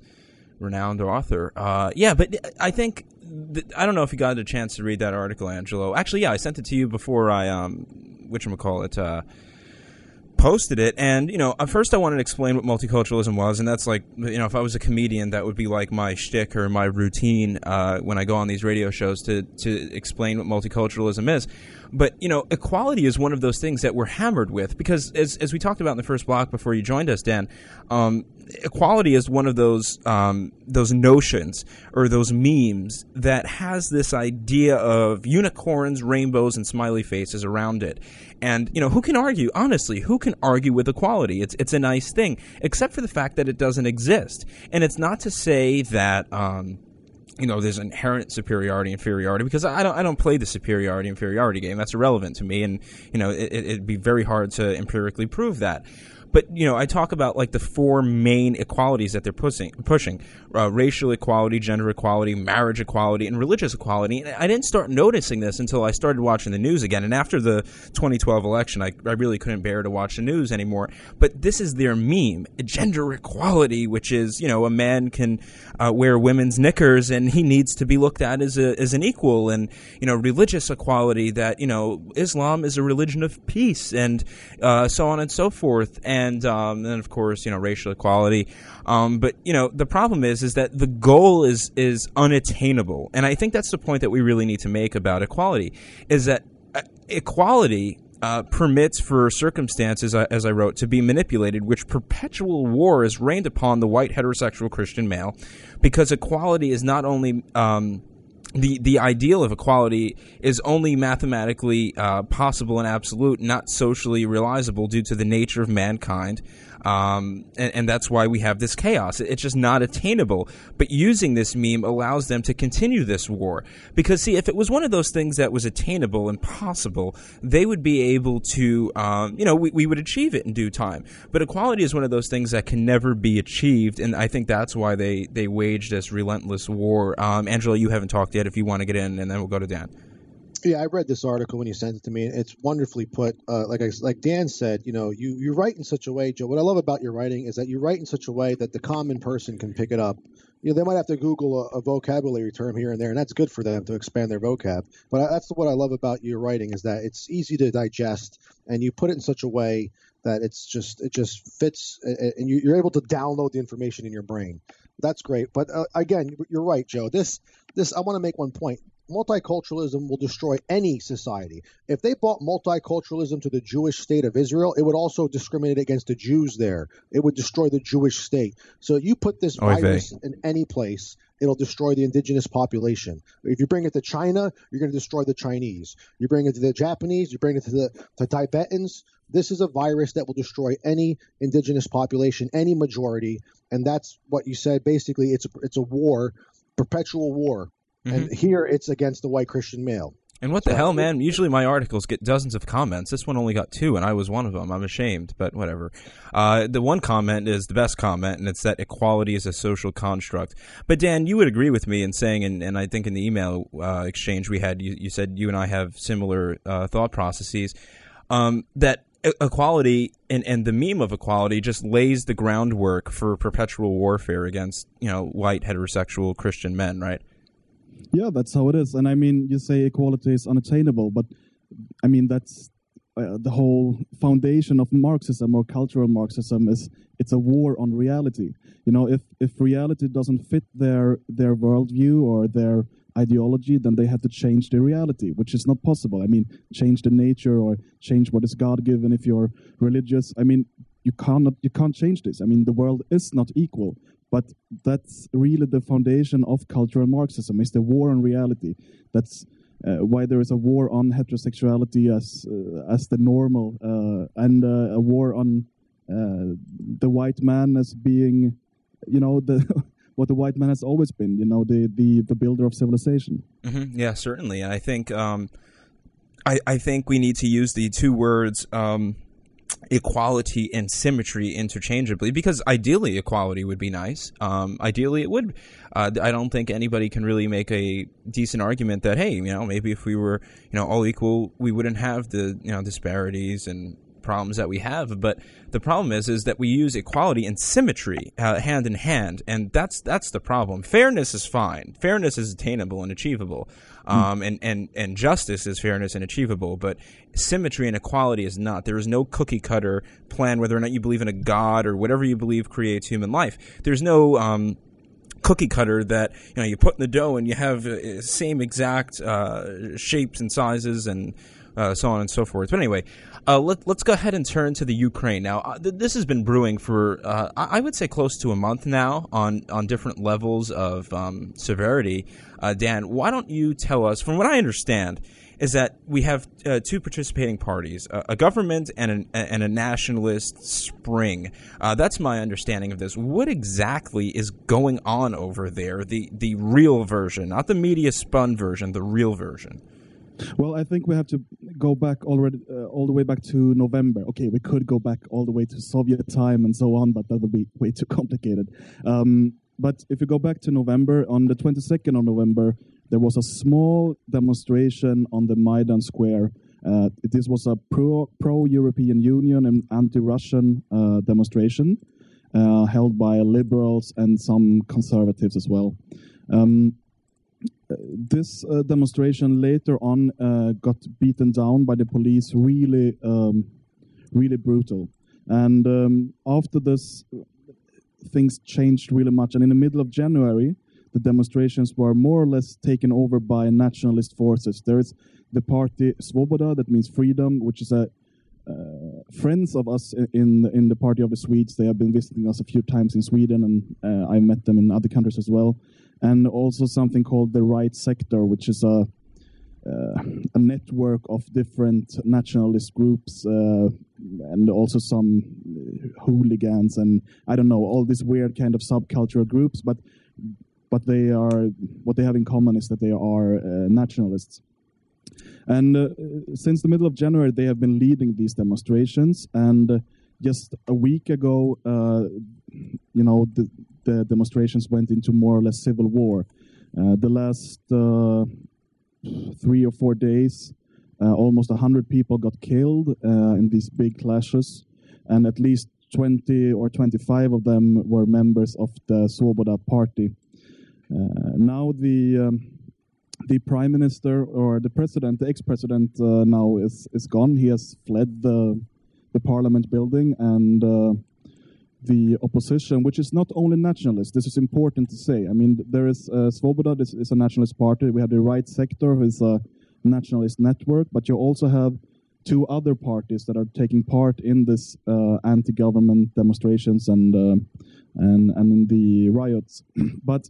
renowned author. Uh, yeah, but I think th- I don't know if you got a chance to read that article, Angelo. Actually, yeah, I sent it to you before I um, which call it. Uh, posted it and you know at first I wanted to explain what multiculturalism was and that's like you know if I was a comedian that would be like my shtick or my routine uh, when I go on these radio shows to to explain what multiculturalism is but you know equality is one of those things that we're hammered with because as as we talked about in the first block before you joined us Dan um, equality is one of those um, those notions or those memes that has this idea of unicorns, rainbows, and smiley faces around it. And you know, who can argue? Honestly, who can argue with equality? It's it's a nice thing, except for the fact that it doesn't exist. And it's not to say that. Um, you know, there's inherent superiority inferiority because I don't I don't play the superiority inferiority game. That's irrelevant to me, and you know, it, it'd be very hard to empirically prove that. But you know, I talk about like the four main equalities that they're pushing: pushing uh, racial equality, gender equality, marriage equality, and religious equality. And I didn't start noticing this until I started watching the news again. And after the 2012 election, I, I really couldn't bear to watch the news anymore. But this is their meme: gender equality, which is you know a man can uh, wear women's knickers and he needs to be looked at as a as an equal, and you know religious equality that you know Islam is a religion of peace, and uh, so on and so forth. And and um, then of course you know racial equality. Um, but you know the problem is is that the goal is is unattainable, and I think that's the point that we really need to make about equality is that uh, equality uh, permits for circumstances, uh, as I wrote, to be manipulated, which perpetual war is rained upon the white heterosexual Christian male, because equality is not only um, the the ideal of equality is only mathematically uh, possible and absolute, not socially realizable due to the nature of mankind um, and, and, that's why we have this chaos. It's just not attainable. But using this meme allows them to continue this war. Because, see, if it was one of those things that was attainable and possible, they would be able to, um, you know, we, we would achieve it in due time. But equality is one of those things that can never be achieved. And I think that's why they, they wage this relentless war. Um, Angelo, you haven't talked yet if you want to get in, and then we'll go to Dan. Yeah, I read this article when you sent it to me. It's wonderfully put. Uh, like I, like Dan said, you know, you you write in such a way, Joe. What I love about your writing is that you write in such a way that the common person can pick it up. You know, they might have to Google a, a vocabulary term here and there, and that's good for them to expand their vocab. But that's what I love about your writing is that it's easy to digest, and you put it in such a way that it's just it just fits, and you're able to download the information in your brain. That's great. But uh, again, you're right, Joe. This this I want to make one point multiculturalism will destroy any society. If they brought multiculturalism to the Jewish state of Israel, it would also discriminate against the Jews there. It would destroy the Jewish state. So you put this Oy virus vey. in any place, it'll destroy the indigenous population. If you bring it to China, you're going to destroy the Chinese. You bring it to the Japanese, you bring it to the to Tibetans. This is a virus that will destroy any indigenous population, any majority, and that's what you said. Basically, it's a, it's a war, perpetual war Mm-hmm. And here it's against the white Christian male. And what so, the hell, man? Usually my articles get dozens of comments. This one only got two, and I was one of them. I'm ashamed, but whatever. Uh, the one comment is the best comment, and it's that equality is a social construct. But Dan, you would agree with me in saying, and, and I think in the email uh, exchange we had, you, you, said you and I have similar uh, thought processes, um, that equality and, and the meme of equality just lays the groundwork for perpetual warfare against, you know, white heterosexual Christian men, right? Yeah, that's how it is. And I mean, you say equality is unattainable, but I mean that's uh, the whole foundation of Marxism or cultural Marxism is it's a war on reality. You know, if if reality doesn't fit their their worldview or their ideology, then they have to change the reality, which is not possible. I mean, change the nature or change what is God given if you're religious. I mean, you cannot you can't change this. I mean, the world is not equal. But that's really the foundation of cultural Marxism: is the war on reality. That's uh, why there is a war on heterosexuality as uh, as the normal, uh, and uh, a war on uh, the white man as being, you know, the what the white man has always been. You know, the the the builder of civilization. Mm-hmm. Yeah, certainly. And I think um, I I think we need to use the two words. Um, equality and symmetry interchangeably because ideally equality would be nice. Um, ideally it would. Uh, I don't think anybody can really make a decent argument that hey, you know, maybe if we were you know all equal, we wouldn't have the you know disparities and problems that we have. But the problem is, is that we use equality and symmetry uh, hand in hand, and that's that's the problem. Fairness is fine. Fairness is attainable and achievable, hmm. um, mm. and and and justice is fairness and achievable. But symmetry and equality is not. There is no cookie cutter plan. Whether or not you believe in a god or whatever you believe creates human life, there's no. Um, cookie cutter that you know you put in the dough and you have uh, same exact uh, shapes and sizes and uh, so on and so forth. But anyway, uh, let, us go ahead and turn to the Ukraine. Now, uh, th- this has been brewing for, uh, I would say, close to a month now on, on different levels of um, severity. Uh, Dan, why don't you tell us, from what I understand, is that we have uh, two participating parties, a government and, an, and a nationalist spring. That's my understanding of this. What exactly is going on over there? The the real version, not the media spun version, the real version. Well, I think we have to go back already, uh, all the way back to November. Okay, we could go back all the way to Soviet time and so on, but that would be way too complicated. Um, but if you go back to November, on the 22nd of November, there was a small demonstration on the Maidan Square. Uh, this was a pro pro European Union and anti Russian uh, demonstration uh, held by liberals and some conservatives as well. Um, this uh, demonstration later on uh, got beaten down by the police really um, really brutal and um, after this things changed really much and in the middle of january the demonstrations were more or less taken over by nationalist forces there is the party svoboda that means freedom which is a uh, friends of us in in the party of the Swedes. They have been visiting us a few times in Sweden, and uh, I met them in other countries as well. And also something called the Right Sector, which is a uh, a network of different nationalist groups uh, and also some hooligans and I don't know all these weird kind of subcultural groups, but but they are what they have in common is that they are uh, nationalists. And uh, since the middle of January, they have been leading these demonstrations. And just a week ago, uh, you know, the, the, demonstrations went into more or less civil war. Uh, the last uh, three or four days, uh, almost 100 people got killed in these big clashes. And at least 20 or 25 of them were members of the Svoboda party. now the um, the prime minister or the president, the ex-president, uh, now is is gone. He has fled the the parliament building, and uh, the opposition, which is not only nationalist. This is important to say. I mean, there is uh, Svoboda. This is a nationalist party. We have the right sector, who is a nationalist network, but you also have two other parties that are taking part in this uh, anti-government demonstrations and uh, and and in the riots. but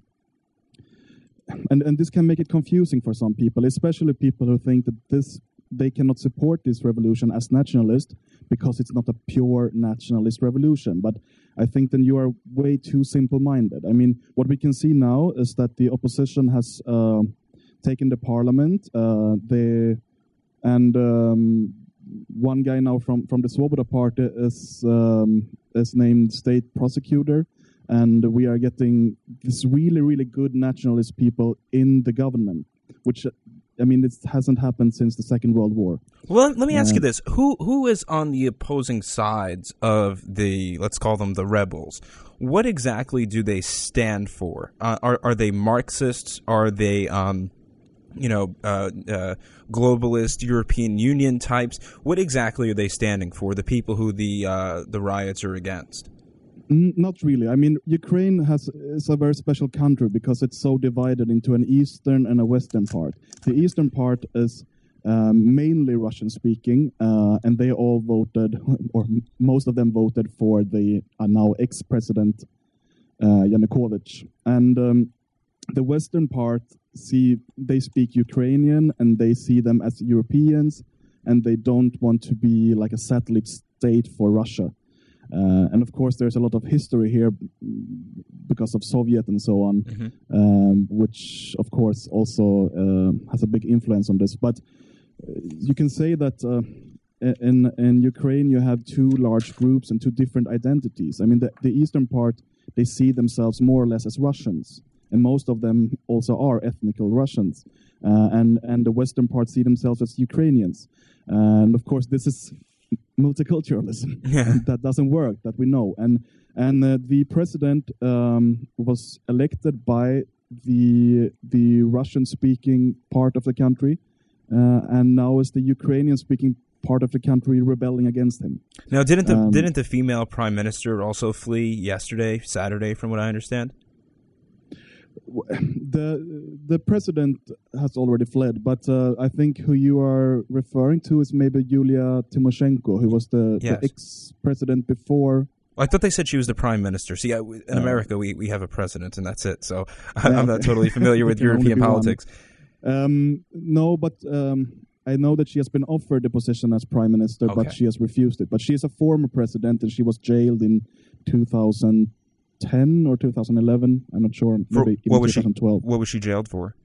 and and this can make it confusing for some people, especially people who think that this they cannot support this revolution as nationalist because it's not a pure nationalist revolution. But I think then you are way too simple-minded. I mean, what we can see now is that the opposition has uh, taken the parliament. Uh, they and um, one guy now from from the Svoboda party is um, is named state prosecutor and we are getting this really, really good nationalist people in the government, which I mean, it hasn't happened since the Second World War. Well, let me ask you this: who who is on the opposing sides of the let's call them the rebels? What exactly do they stand for? Uh, are are they Marxists? Are they um, you know, uh, uh, globalist European Union types? What exactly are they standing for? The people who the uh, the riots are against? Not really. I mean, Ukraine has is a very special country because it's so divided into an eastern and a western part. The eastern part is um, mainly Russian speaking, uh, and they all voted, or most of them voted for the uh, now ex president uh, Yanukovych. And um, the western part see they speak Ukrainian and they see them as Europeans, and they don't want to be like a satellite state for Russia. Uh, and of course, there's a lot of history here because of Soviet and so on, mm-hmm. um, which of course also uh, has a big influence on this. But uh, you can say that uh, in in Ukraine you have two large groups and two different identities. I mean, the, the eastern part they see themselves more or less as Russians, and most of them also are ethnical Russians. Uh, and and the western part see themselves as Ukrainians. And of course, this is multiculturalism. Yeah. that doesn't work, that we know. And and uh, the president um, was elected by the the Russian speaking part of the country, uh, and now is the Ukrainian speaking part of the country rebelling against him. Now, didn't the um, didn't the female prime minister also flee yesterday, Saturday, from what I understand? the the president has already fled, but uh, I think who you are referring to is maybe Yulia Tymoshenko, who was the, yes. the ex-president before. I thought they said she was the prime minister. See, in uh, America, we, we have a president, and that's it. So yeah, I'm not totally familiar with European politics. Um, no, but um, I know that she has been offered the position as prime minister, Okay. but she has refused it. But she is a former president, and she was jailed in 2010 or 2011. I'm not sure. For- Maybe what was she? 2012 What was she jailed for?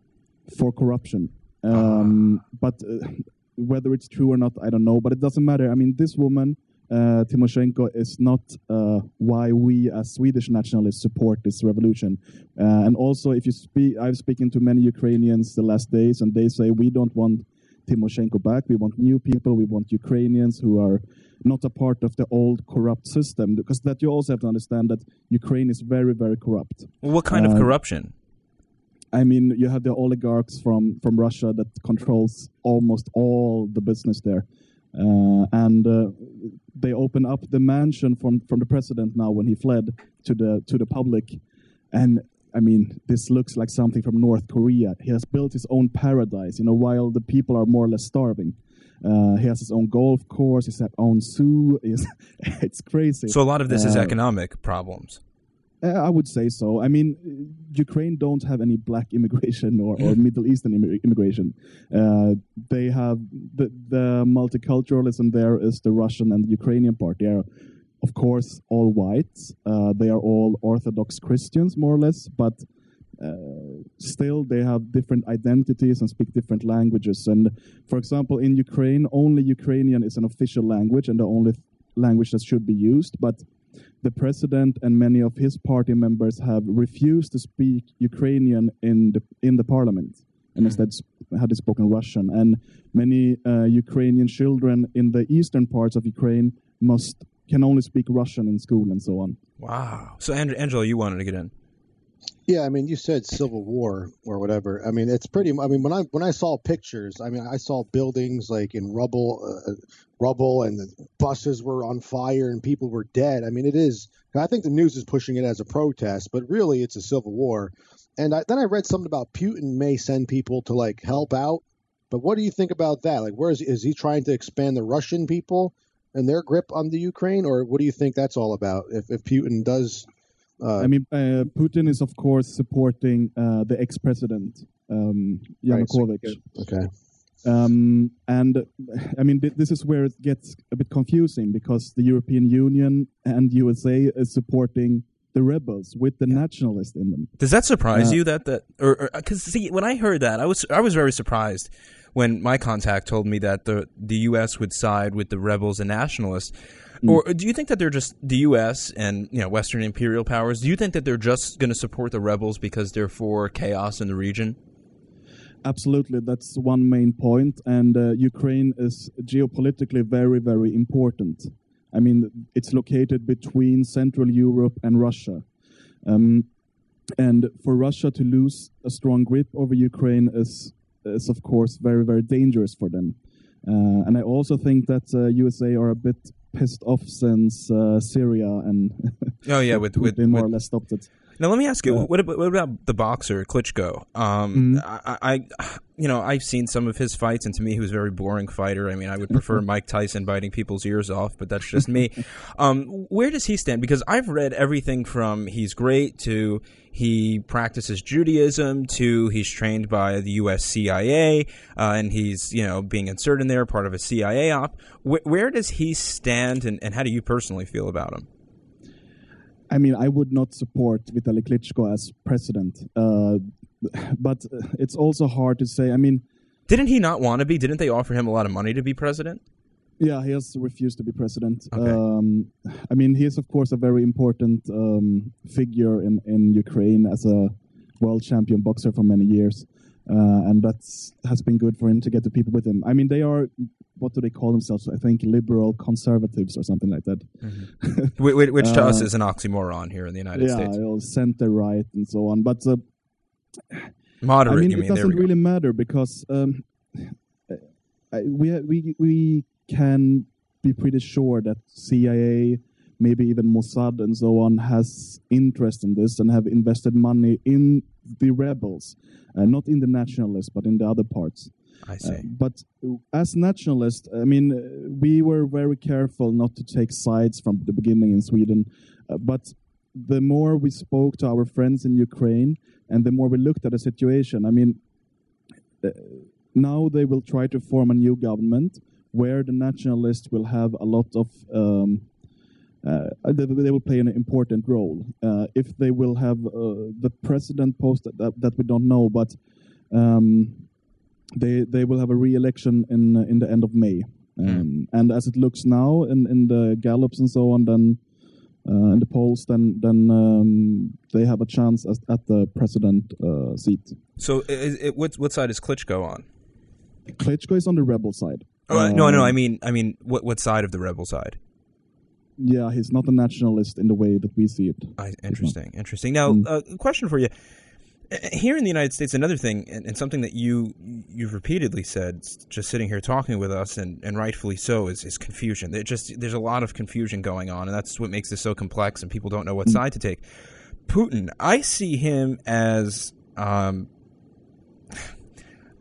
for corruption. Um, But uh, whether it's true or not, I don't know. But it doesn't matter. I mean, this woman, uh, Timoshenko, is not uh, why we as Swedish nationalists support this revolution. Uh, and also, if you speak, I've spoken to many Ukrainians the last days, and they say we don't want Timoshenko back. We want new people. We want Ukrainians who are not a part of the old corrupt system. Because that you also have to understand that Ukraine is very, very corrupt. Well, what kind of Uh, corruption? I mean, you have the oligarchs from, from Russia that controls almost all the business there. Uh, and uh, they open up the mansion from, from the president now when he fled to the to the public. And I mean, this looks like something from North Korea. He has built his own paradise, you know, while the people are more or less starving. Uh, he has his own golf course, his own zoo. It's, it's crazy. So a lot of this is Uh, economic problems. uh, I would say so. I mean, Ukraine don't have any black immigration or, or Middle Eastern immi- immigration. Uh, they have the, the multiculturalism there is the Russian and the Ukrainian part. They are, of course, all white. Uh, they are all Orthodox Christians, more or less, but uh, still they have different identities and speak different languages. And for example, in Ukraine, only Ukrainian is an official language and the only language that should be used. But the president and many of his party members have refused to speak Ukrainian in the in the parliament, and instead sp- had spoken Russian. And many uh, Ukrainian children in the eastern parts of Ukraine must can only speak Russian in school and so on. Wow. So, Ang- Angelo, you wanted to get in. Yeah, I mean, you said Civil War or whatever. I mean, it's pretty. I mean, when I when I saw pictures, I mean, I saw buildings like in rubble, uh, rubble, and the buses were on fire and people were dead. I mean, it is. I think the news is pushing it as a protest, but really, it's a civil war. And I, then I read something about Putin may send people to like help out. But what do you think about that? Like, where is is he trying to expand the Russian people and their grip on the Ukraine, or what do you think that's all about? If if Putin does. Uh, I mean, uh, Putin is of course supporting uh, the ex-president um, Right, so- Yanukovych. okay. Um, and I mean, th- this is where it gets a bit confusing because the European Union and USA is supporting the rebels with the nationalists in them. Does that surprise Uh, you that that or because see when I heard that I was I was very surprised when my contact told me that the the U.S. would side with the rebels and nationalists. Mm. Or do you think that they're just the U.S. and you know Western imperial powers? Do you think that they're just going to support the rebels because they're for chaos in the region? Absolutely, that's one main point. And uh, Ukraine is geopolitically very, very important. I mean, it's located between Central Europe and Russia. Um, and for Russia to lose a strong grip over Ukraine is, is of course, very, very dangerous for them. Uh, and I also think that uh, USA are a bit pissed off since uh, Syria and Oh yeah, with with, they more or less stopped it. Now let me ask you, what, about, what about the boxer Klitschko? Um, Mhm. I, I, you know, I've seen some of his fights, and to me, he was a very boring fighter. I mean, I would prefer Mike Tyson biting people's ears off, but that's just me. um, where does he stand? Because I've read everything from he's great to he practices Judaism to he's trained by the U.S. CIA, uh, and he's you know being inserted in there, part of a CIA op. Wh- where does he stand, and, and how do you personally feel about him? I mean, I would not support Vitaly Klitschko as president, uh, but it's also hard to say. I mean, Didn't he not want to be? Didn't they offer him a lot of money to be president? yeah, he has refused to be president. Okay. Um, I mean, he is of course a very important um, figure in in Ukraine as a world champion boxer for many years, uh, and that's has been good for him to get the people with him. I mean, they are what do they call themselves? I think liberal conservatives or something like that. Wh- Which to us Uh, is an oxymoron here in the United yeah, States. it'll center right and so on. But uh, Moderate, I mean, it mean? Doesn't really matter because um, we we we can be pretty sure that CIA, maybe even Mossad and so on, has interest in this and have invested money in the rebels, uh, not in the nationalists, but in the other parts. I see. Uh, but uh, as nationalists, I mean, uh, we were very careful not to take sides from the beginning in Sweden. Uh, but the more we spoke to our friends in Ukraine and the more we looked at the situation, I mean, uh, now they will try to form a new government where the nationalists will have a lot of um, uh, they, they will play an important role. Uh, if they will have uh, the president post that, that we don't know, but um, they they will have a re-election in in the end of May. Um, And as it looks now in, in the gallops and so on, then uh, in the polls, then then um, they have a chance as, at the president uh, seat. So, is, it, what what side is Klitschko on? Klitschko is on the rebel side. Oh, no, no. Um, I mean, I mean, what what side of the rebel side? Yeah, he's not a nationalist in the way that we see it. I, interesting, interesting. Now, uh, question for you: here in the United States, another thing, and, and something that you you've repeatedly said, just sitting here talking with us, and, and rightfully so, is, is confusion. There just there's a lot of confusion going on, and that's what makes this so complex, and people don't know what side to take. Putin, I see him as um,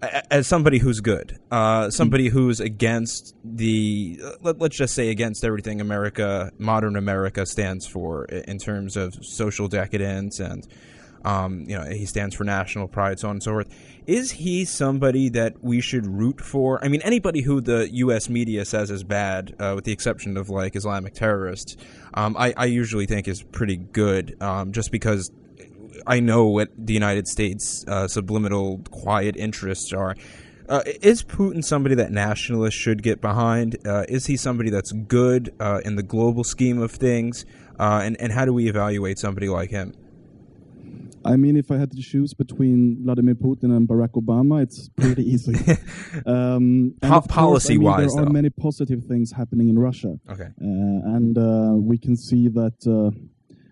as somebody who's good, uh, somebody who's against the let, let's just say against everything America, modern America stands for in terms of social decadence and um, you know he stands for national pride, so on and so forth. Is he somebody that we should root for? I mean, anybody who the U.S. media says is bad, uh, with the exception of like Islamic terrorists, um, I, I usually think is pretty good, um, just because I know what the United States uh, subliminal quiet interests are. Uh, is Putin somebody that nationalists should get behind? Uh, is he somebody that's good uh, in the global scheme of things? Uh, and and how do we evaluate somebody like him? I mean, if I had to choose between Vladimir Putin and Barack Obama, it's pretty easy. um, Po- course, I mean, policy-wise, there are though. many positive things happening in Russia. Okay. uh, and uh, we can see that uh,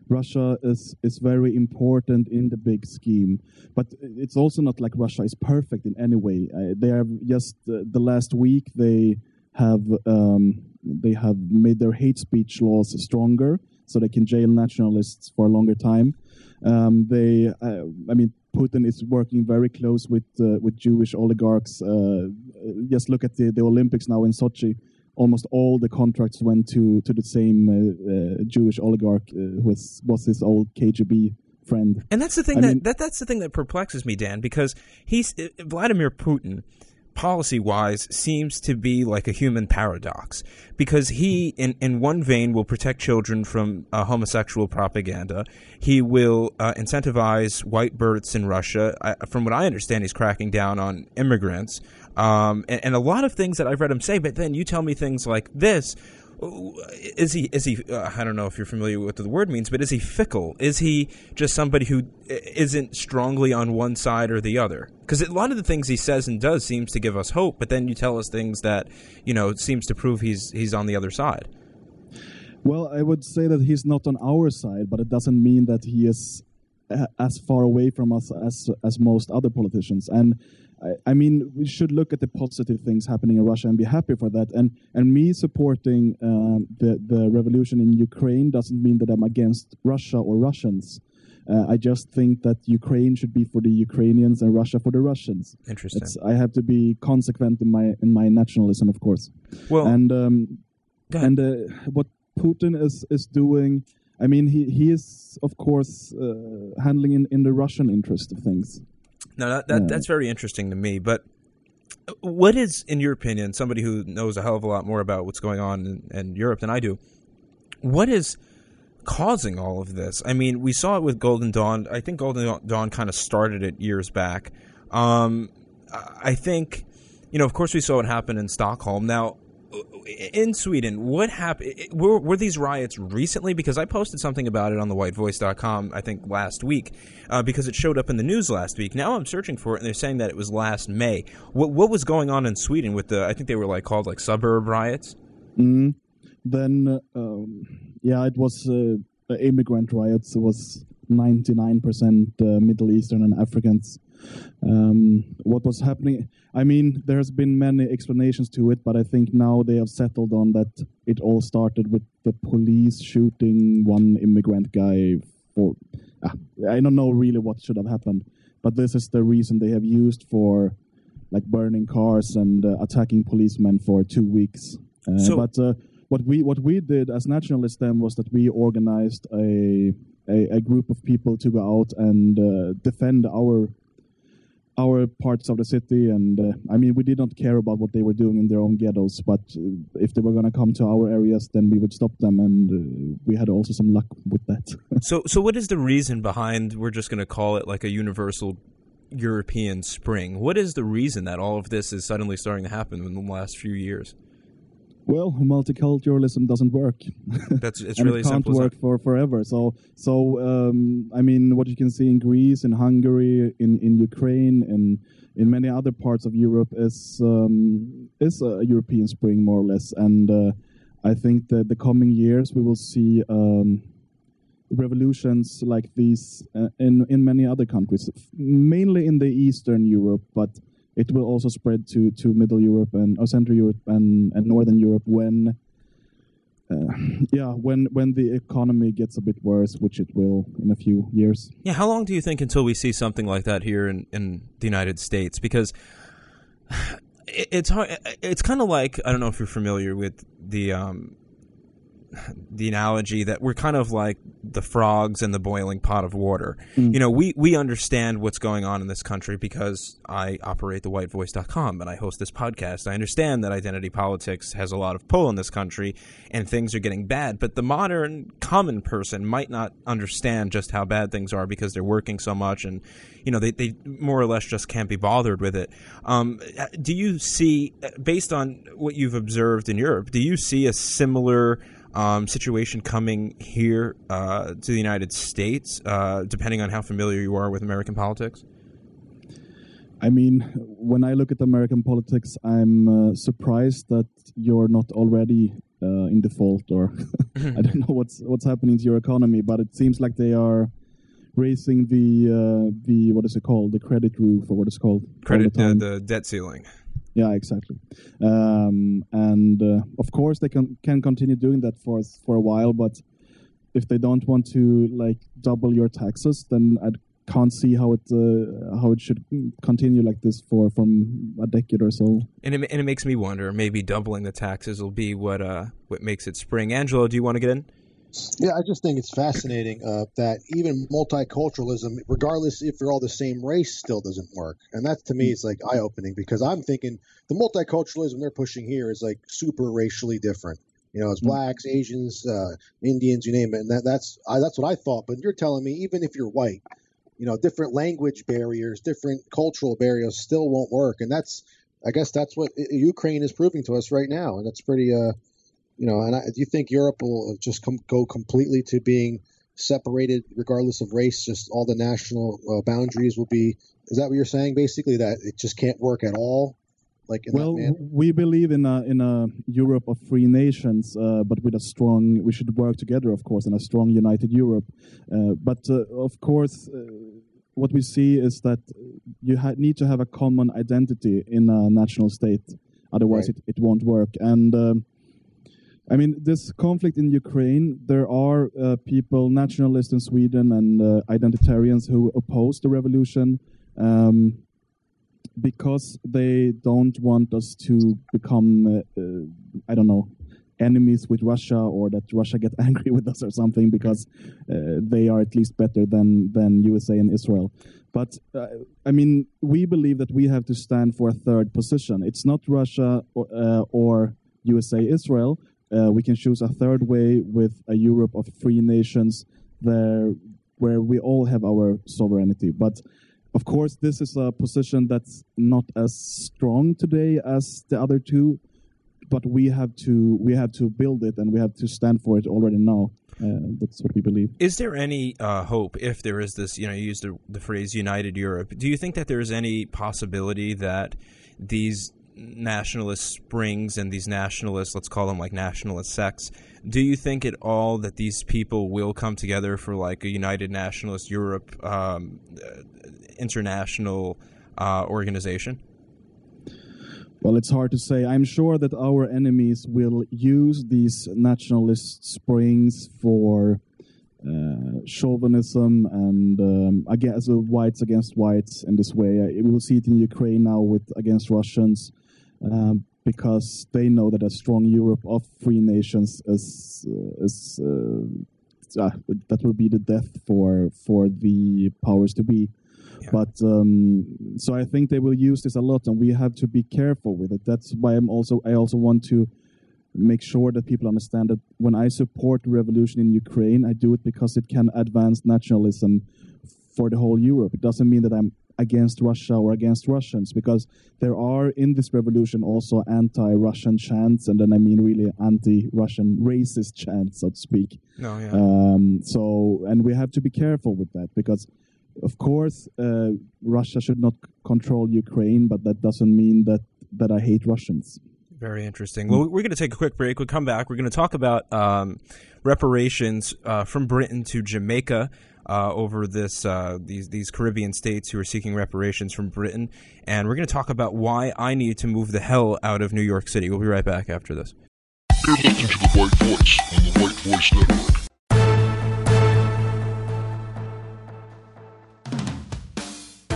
Russia is is very important in the big scheme. But it's also not like Russia is perfect in any way. Uh, they are just uh, the last week they have um, they have made their hate speech laws stronger, so they can jail nationalists for a longer time. Um, they, uh, I mean, Putin is working very close with uh, with Jewish oligarchs. Uh, just look at the, the Olympics now in Sochi. Almost all the contracts went to to the same uh, uh, Jewish oligarch uh, who was was his old KGB friend. And that's the thing that, mean- that that's the thing that perplexes me, Dan, because he's uh, Vladimir Putin, policy wise, seems to be like a human paradox. Because he, in in one vein, will protect children from uh, homosexual propaganda. He will uh, incentivize white births in Russia. I, from what I understand, he's cracking down on immigrants. Um, and, and a lot of things that I've read him say, but then you tell me things like this is he is he uh, I don't know if you're familiar with what the word means, but is he fickle? Is he just somebody who isn't strongly on one side or the other? Because a lot of the things he says and does seems to give us hope, but then you tell us things that you know seems to prove he's he's on the other side. Well, I would say that he's not on our side, but it doesn't mean that he is uh, as far away from us as as most other politicians. And I, I mean, we should look at the positive things happening in Russia and be happy for that. And and me supporting um, the the revolution in Ukraine doesn't mean that I'm against Russia or Russians. Uh, I just think that Ukraine should be for the Ukrainians and Russia for the Russians. Interesting. It's, I have to be consequent in my in my nationalism, of course. Well- and um, and uh, what Putin is is doing. I mean, he he is of course uh, handling in, in the Russian interest of things. No, that, that Yeah. that's very interesting to me. But what is, in your opinion, somebody who knows a hell of a lot more about what's going on in, in Europe than I do? What is causing all of this? I mean, we saw it with Golden Dawn. I think Golden Dawn kind of started it years back. Um, I I think, you know, of course, we saw it happen in Stockholm. Now, in Sweden, what happened? Were, were these riots recently? Because I posted something about it on the whitevoice.com, I think last week, uh, because it showed up in the news last week. Now I'm searching for it, and they're saying that it was last May. What, what was going on in Sweden with the, I think they were like called like suburb riots? Mm. Then, um, yeah, it was uh, immigrant riots. It was 99% uh, Middle Eastern and Africans. Um, what was happening? I mean, there has been many explanations to it, but I think now they have settled on that it all started with the police shooting one immigrant guy for. ah, I don't know really what should have happened, but this is the reason they have used for like burning cars and uh, attacking policemen for two weeks. Uh, So- but uh, what we what we did as nationalists then was that we organized a a, a group of people to go out and uh, defend our our parts of the city, and uh, I mean, we did not care about what they were doing in their own ghettos. But uh, if they were going to come to our areas, then we would stop them, and uh, we had also some luck with that. so, so what is the reason behind? We're just going to call it like a universal European spring. What is the reason that all of this is suddenly starting to happen in the last few years? Well, multiculturalism doesn't work. That's it's really it can't simple. work for forever. So, so um, I mean, what you can see in Greece, in Hungary, in in Ukraine, and in many other parts of Europe is um, is a European spring more or less. And uh, I think that the coming years we will see um, revolutions like these uh, in in many other countries, mainly in the Eastern Europe, but it will also spread to, to Middle Europe and or Central Europe and, and Northern Europe when uh, yeah when when the economy gets a bit worse, which it will in a few years. Yeah, how long do you think until we see something like that here in, in the United States? Because it, it's hard. It's kind of like I don't know if you're familiar with the um, the analogy that we're kind of like the frogs in the boiling pot of water. Mm. You know, we, we understand what's going on in this country because I operate the whitevoice.com and I host this podcast. I understand that identity politics has a lot of pull in this country and things are getting bad, but the modern common person might not understand just how bad things are because they're working so much and, you know, they, they more or less just can't be bothered with it. Um, do you see, based on what you've observed in Europe, do you see a similar um, situation coming here uh, to the United States, uh, depending on how familiar you are with American politics? I mean, when I look at American politics, I'm uh, surprised that you're not already uh, in default, or I don't know what's what's happening to your economy, but it seems like they are raising the uh, the what is it called, the credit roof, or what is it called? all Credit the the, the debt ceiling. Yeah, exactly. Um, and uh, of course, they can can continue doing that for for a while. But if they don't want to like double your taxes, then I can't see how it uh, how it should continue like this for from a decade or so. And it, and it makes me wonder, maybe doubling the taxes will be what uh, what makes it spring. Angelo, do you want to get in? Yeah, I just think it's fascinating uh, that even multiculturalism, regardless if you're all the same race, still doesn't work. And that to me is like eye opening because I'm thinking the multiculturalism they're pushing here is like super racially different. You know, it's blacks, Asians, uh, Indians, you name it. And that, that's I, that's what I thought. But you're telling me even if you're white, you know, different language barriers, different cultural barriers still won't work. And that's I guess that's what Ukraine is proving to us right now. And that's pretty uh you know, and I, do you think Europe will just com- go completely to being separated, regardless of race? Just all the national uh, boundaries will be. Is that what you're saying, basically? That it just can't work at all, like in Well, we believe in a in a Europe of free nations, uh, but with a strong. We should work together, of course, in a strong, united Europe. Uh, but uh, of course, uh, what we see is that you ha- need to have a common identity in a national state. Otherwise, Right. it, it won't work. And um, I mean, this conflict in Ukraine, there are uh, people, nationalists in Sweden and uh, identitarians who oppose the revolution. Um, because they don't want us to become, uh, uh, I don't know, enemies with Russia or that Russia get angry with us or something because uh, they are at least better than than USA and Israel. But uh, I mean, we believe that we have to stand for a third position. It's not Russia or, or USA Israel. Uh, we can choose a third way with a Europe of free nations there where we all have our sovereignty. But of course, this is a position that's not as strong today as the other two, but we have to we have to build it and we have to stand for it already now. Uh, that's what we believe. Is there any uh, hope if there is this? You know, you used the, the phrase "United Europe." Do you think that there is any possibility that these nationalist springs and these nationalists, let's call them like nationalist sects, do you think at all that these people will come together for like a united nationalist Europe um, uh, international uh, organization? Well, it's hard to say. I'm sure that our enemies will use these nationalist springs for uh, chauvinism and um, against uh, whites against whites in this way. Uh, we will see it in Ukraine now with against Russians um, because they know that a strong Europe of free nations is uh, is uh, that will be the death for for the powers to be. But um, so I think they will use this a lot, and we have to be careful with it. That's why I'm also I also want to make sure that people understand that when I support the revolution in Ukraine, I do it because it can advance nationalism for the whole Europe. It doesn't mean that I'm against Russia or against Russians, because there are in this revolution also anti-Russian chants, and then I mean really anti-Russian racist chants, so to speak. No, yeah. Um, so, and we have to be careful with that because, of course, uh, Russia should not control Ukraine, but that doesn't mean that that I hate Russians. Very interesting. Well, we're going to take a quick break. We'll come back. We're going to talk about um, reparations uh, from Britain to Jamaica uh, over this uh, these these Caribbean states who are seeking reparations from Britain, and we're going to talk about why I need to move the hell out of New York City. We'll be right back after this. You're listening to the White Voice on the White Voice Network.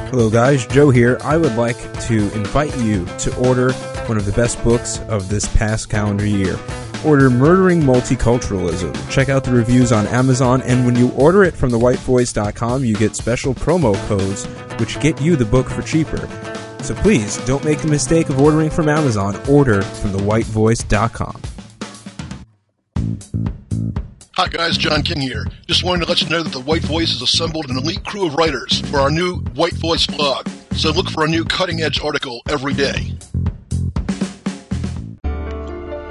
Hello, guys. Joe here. I would like to invite you to order one of the best books of this past calendar year. Order Murdering Multiculturalism. Check out the reviews on Amazon, and when you order it from thewhitevoice.com, you get special promo codes which get you the book for cheaper. So please don't make the mistake of ordering from Amazon. Order from thewhitevoice.com. Hi guys, John King here. Just wanted to let you know that the White Voice has assembled an elite crew of writers for our new White Voice blog. So look for a new cutting edge article every day.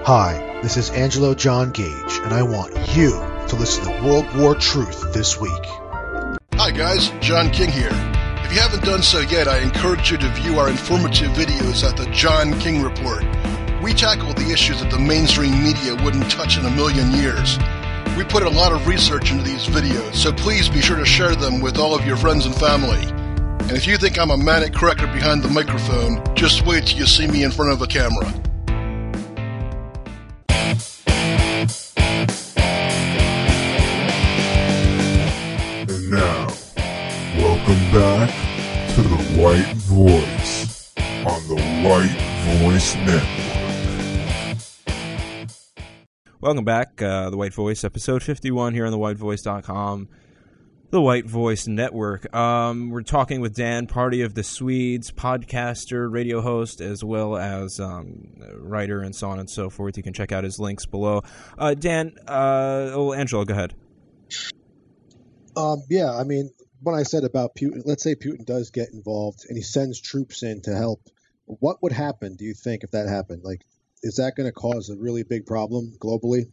Hi, this is Angelo John Gage, and I want you to listen to World War Truth this week. Hi guys, John King here. If you haven't done so yet, I encourage you to view our informative videos at the John King Report. We tackle the issues that the mainstream media wouldn't touch in a million years. We put a lot of research into these videos, so please be sure to share them with all of your friends and family. And if you think I'm a manic corrector behind the microphone, just wait till you see me in front of a camera. Back to the White Voice on the White Voice Network. Welcome back, uh, the White Voice, episode 51 here on the whitevoice.com, the White Voice Network. Um, we're talking with Dan, Party of the Swedes, podcaster, radio host, as well as um, writer and so on and so forth. You can check out his links below. Uh, Dan, uh, oh, Angelo, go ahead. Um, yeah, I mean, when I said about Putin, let's say Putin does get involved and he sends troops in to help. What would happen, do you think, if that happened? Like, is that going to cause a really big problem globally?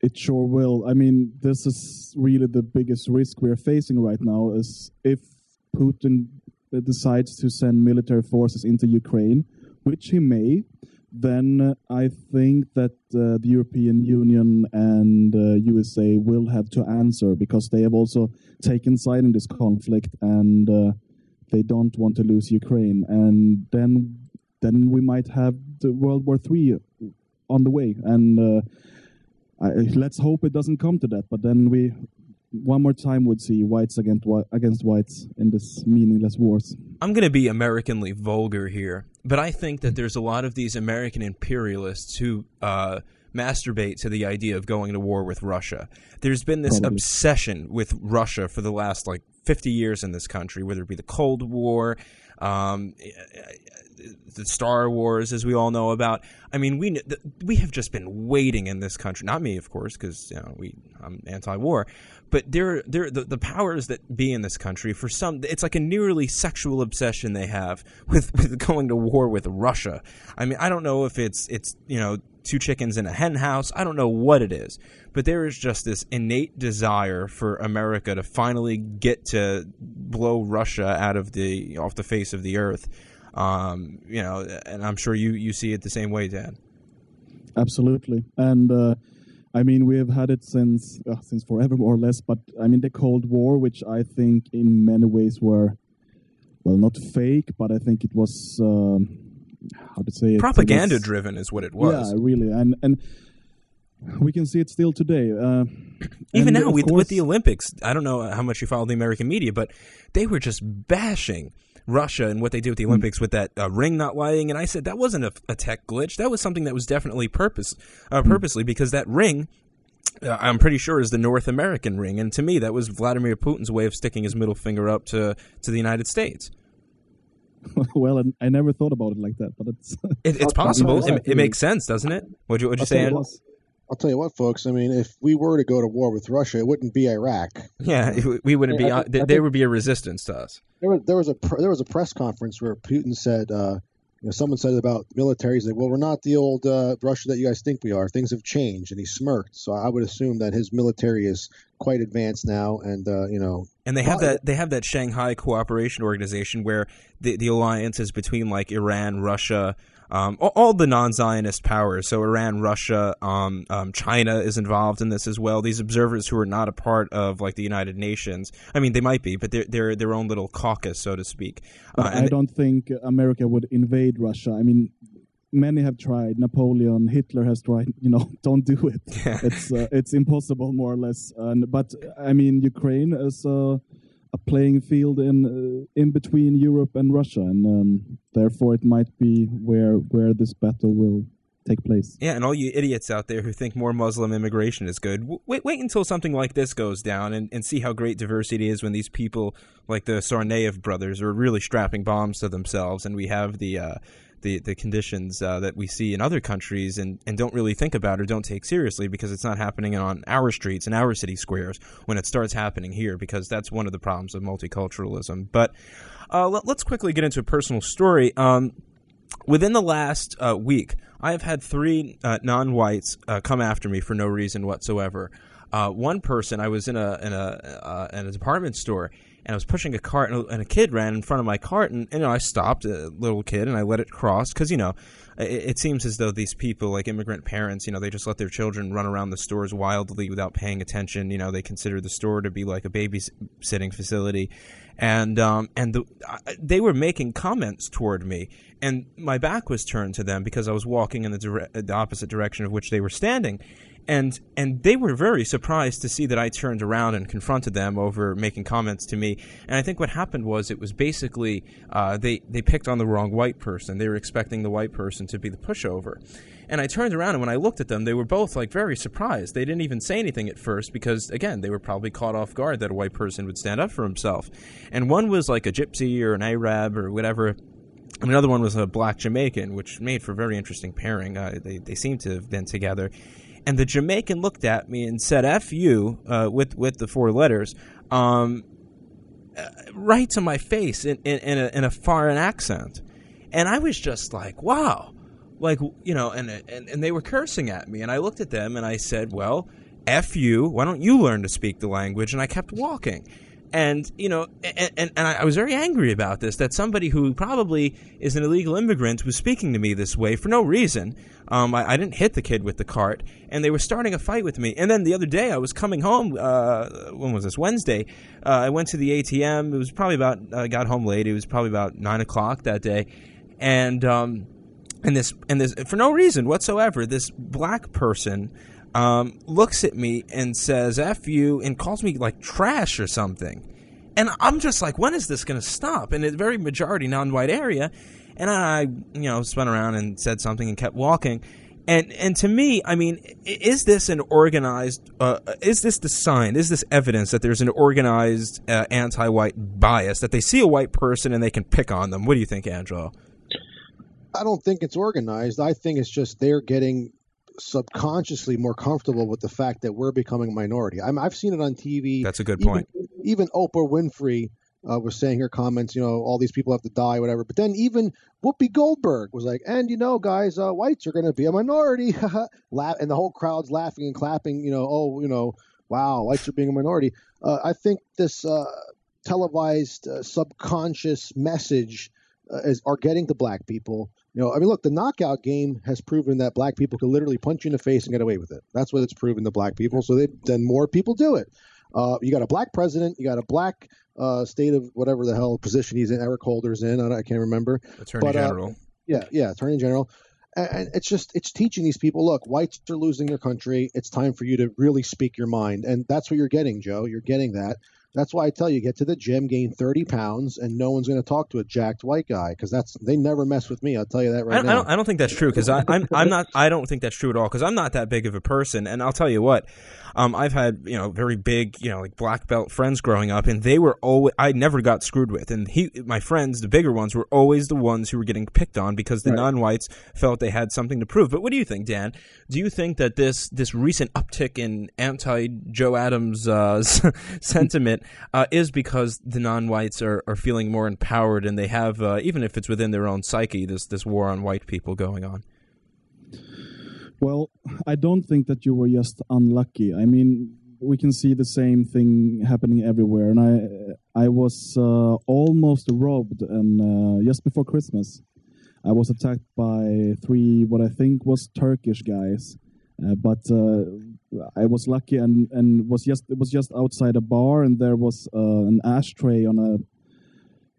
It sure will. I mean, this is really the biggest risk we're facing right now is if Putin uh, decides to send military forces into Ukraine, which he may, then I think that uh, the European Union and uh, USA will have to answer because they have also taken side in this conflict and uh, they don't want to lose Ukraine. And then then we might have the World War Three on the way. And uh, I, let's hope it doesn't come to that. But then we one more time would see whites against against whites in this meaningless wars. I'm going to be Americanly vulgar here, but I think that there's a lot of these American imperialists who uh, masturbate to the idea of going to war with Russia. There's been this Probably. obsession with Russia for the last like 50 years in this country, whether it be the Cold War, um, the Star Wars, as we all know about. I mean, we we have just been waiting in this country. Not me, of course, because you know we I'm anti-war, but there there the, the powers that be in this country for some it's like a nearly sexual obsession they have with with going to war with Russia. I mean, I don't know if it's it's you know two chickens in a hen house. I don't know what it is, but there is just this innate desire for America to finally get to blow Russia out of the off the face of the earth. Um, you know, and I'm sure you you see it the same way, Dan. Absolutely, and uh, I mean we have had it since uh, since forever more or less. But I mean the Cold War, which I think in many ways were well not fake, but I think it was um, how to say it Propaganda it was- driven is what it was. Yeah, really, and and we can see it still today. Uh, Even now with, with the Olympics, I don't know how much you follow the American media, but they were just bashing Russia and what they did with the Hmm. Olympics with that uh, ring not lighting. And I said that wasn't a, a tech glitch. That was something that was definitely purpose, uh, Hmm. purposely because that ring uh, I'm pretty sure is the North American ring, and to me that was Vladimir Putin's way of sticking his middle finger up to to the United States. well, I, I never thought about it like that, but it's It, it's possible. It, it makes sense, doesn't it? What'd you, what'd you say? Tell you Andrew? what- I'll tell you what, folks. I mean, if we were to go to war with Russia, it wouldn't be Iraq. Yeah, we wouldn't be. I think- there would be a resistance to us. There was there was a there was a press conference where Putin said, uh, you know, someone said about militaries that, well, we're not the old uh, Russia that you guys think we are. Things have changed, and he smirked. So I would assume that his military is quite advanced now, and uh, you know, And they have that they have that Shanghai Cooperation Organization where the the alliance is between like Iran, Russia, um, all, the non-Zionist powers. So Iran, Russia, um, um, China is involved in this as well. These observers who are not a part of like the United Nations. I mean, they might be, but they're they're their own little caucus, so to speak. Uh, I don't think America would invade Russia. I mean, many have tried. Napoleon, Hitler has tried. You know, don't do it. It's uh, it's impossible, more or less. And but I mean, Ukraine is uh, a playing field in uh, in between Europe and Russia, and um, therefore it might be where where this battle will take place. Yeah, and all you idiots out there who think more Muslim immigration is good, wait, wait until something like this goes down and, and see how great diversity is when these people, like the Tsarnaev brothers, are really strapping bombs to themselves, and we have the uh, the the conditions uh, that we see in other countries and, and don't really think about or don't take seriously because it's not happening on our streets and our city squares when it starts happening here because that's one of the problems of multiculturalism. But uh, let, us quickly get into a personal story. Um, within the last uh, week, I have had three uh, non-whites uh, come after me for no reason whatsoever. Uh, one person, I was in a in a in a department store, and I was pushing a cart, and a, and a kid ran in front of my cart, and you know I stopped, a little kid, and I let it cross because you know it, it seems as though these people, like immigrant parents, you know, they just let their children run around the stores wildly without paying attention. You know, they consider the store to be like a babysitting facility, and um, and the, I- they were making comments toward me, and my back was turned to them because I was walking in the, dire- the opposite direction of which they were standing, and and they were very surprised to see that I turned around and confronted them over making comments to me. And I think what happened was it was basically uh, they they picked on the wrong white person. They were expecting the white person to be the pushover. And I turned around and when I looked at them, they were both like very surprised. They didn't even say anything at first because again, they were probably caught off guard that a white person would stand up for himself. And one was like a gypsy or an Arab or whatever. And another one was a black Jamaican, which made for a very interesting pairing. Uh, they they seem to have been together. And the Jamaican looked at me and said "F you" uh, with with the four letters, um, uh, right to my face in in, in, a, in a foreign accent, and I was just like, "Wow!" Like you know, and and and they were cursing at me, and I looked at them and I said, "Well, F you. Why don't you learn to speak the language?" And I kept walking. And you know, and, and, and I was very angry about this. That somebody who probably is an illegal immigrant was speaking to me this way for no reason. Um, I, I didn't hit the kid with the cart, and they were starting a fight with me. And then the other day, I was coming home. Uh, when was this? Wednesday. Uh, I went to the ATM. It was probably about. I got home late. It was probably about nine o'clock that day, and um, and this and this for no reason whatsoever. This black person um, looks at me and says "f you" and calls me like trash or something. And I'm just like, when is this going to stop? In a very majority non-white area, and I, you know, spun around and said something and kept walking. And and to me, I mean, is this an organized? Uh, is this the sign? Is this evidence that there's an organized uh, anti-white bias that they see a white person and they can pick on them? What do you think, Angelo? I don't think it's organized. I think it's just they're getting subconsciously more comfortable with the fact that we're becoming a minority. I'm, I've seen it on TV. That's a good even, point. Even Oprah Winfrey uh, was saying her comments, you know, all these people have to die, whatever. But then even Whoopi Goldberg was like, and you know, guys, uh, whites are going to be a minority. La- and the whole crowd's laughing and clapping, you know, oh, you know, wow, whites are being a minority. Uh, I think this uh, televised uh, subconscious message uh, is, are getting to black people. You know, I mean, look, the knockout game has proven that black people can literally punch you in the face and get away with it. That's what it's proven to black people. So they then more people do it. Uh, you got a black president, you got a black uh, state of whatever the hell position he's in, Eric Holder's in. I, I can't remember. Attorney But, uh, General. yeah, yeah, Attorney General. And, and it's just it's teaching these people, look, whites are losing their country. It's time for you to really speak your mind, and that's what you're getting, Joe. You're getting that. That's why I tell you, get to the gym, gain 30 pounds, and no one's going to talk to a jacked white guy because that's they never mess with me. I'll tell you that right I, now. I don't. I don't think that's true because I'm. I'm not. I don't think that's true at all because I'm not that big of a person. And I'll tell you what. Um, I've had you know very big you know like black belt friends growing up, and they were always. I never got screwed with, and he, my friends, the bigger ones, were always the ones who were getting picked on because the Right. non-whites felt they had something to prove. But what do you think, Dan? Do you think that this this recent uptick in anti Joe Adams uh, sentiment uh, is because the non-whites are, are feeling more empowered and they have uh, even if it's within their own psyche this this war on white people going on? Well, I don't think that you were just unlucky. I mean, we can see the same thing happening everywhere, and I I was uh, almost robbed, and uh, just before Christmas, I was attacked by three what I think was Turkish guys, uh, but uh, I was lucky and and was just it was just outside a bar, and there was uh, an ashtray on a.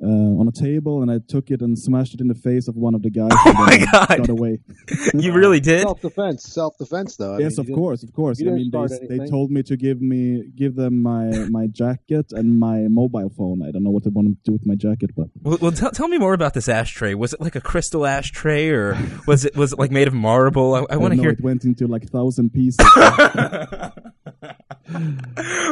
Uh, on a table, and I took it and smashed it in the face of one of the guys. Oh my God. Got away. you really did? Self defense, self defense, though. I yes, mean, of course, of course. I mean, they, they told me to give me give them my my jacket and my mobile phone. I don't know what they want to do with my jacket, but Well, well tell, tell me more about this ashtray. Was it like a crystal ashtray, or was it was it like made of marble? I, I want to know hear. It went into like thousand pieces.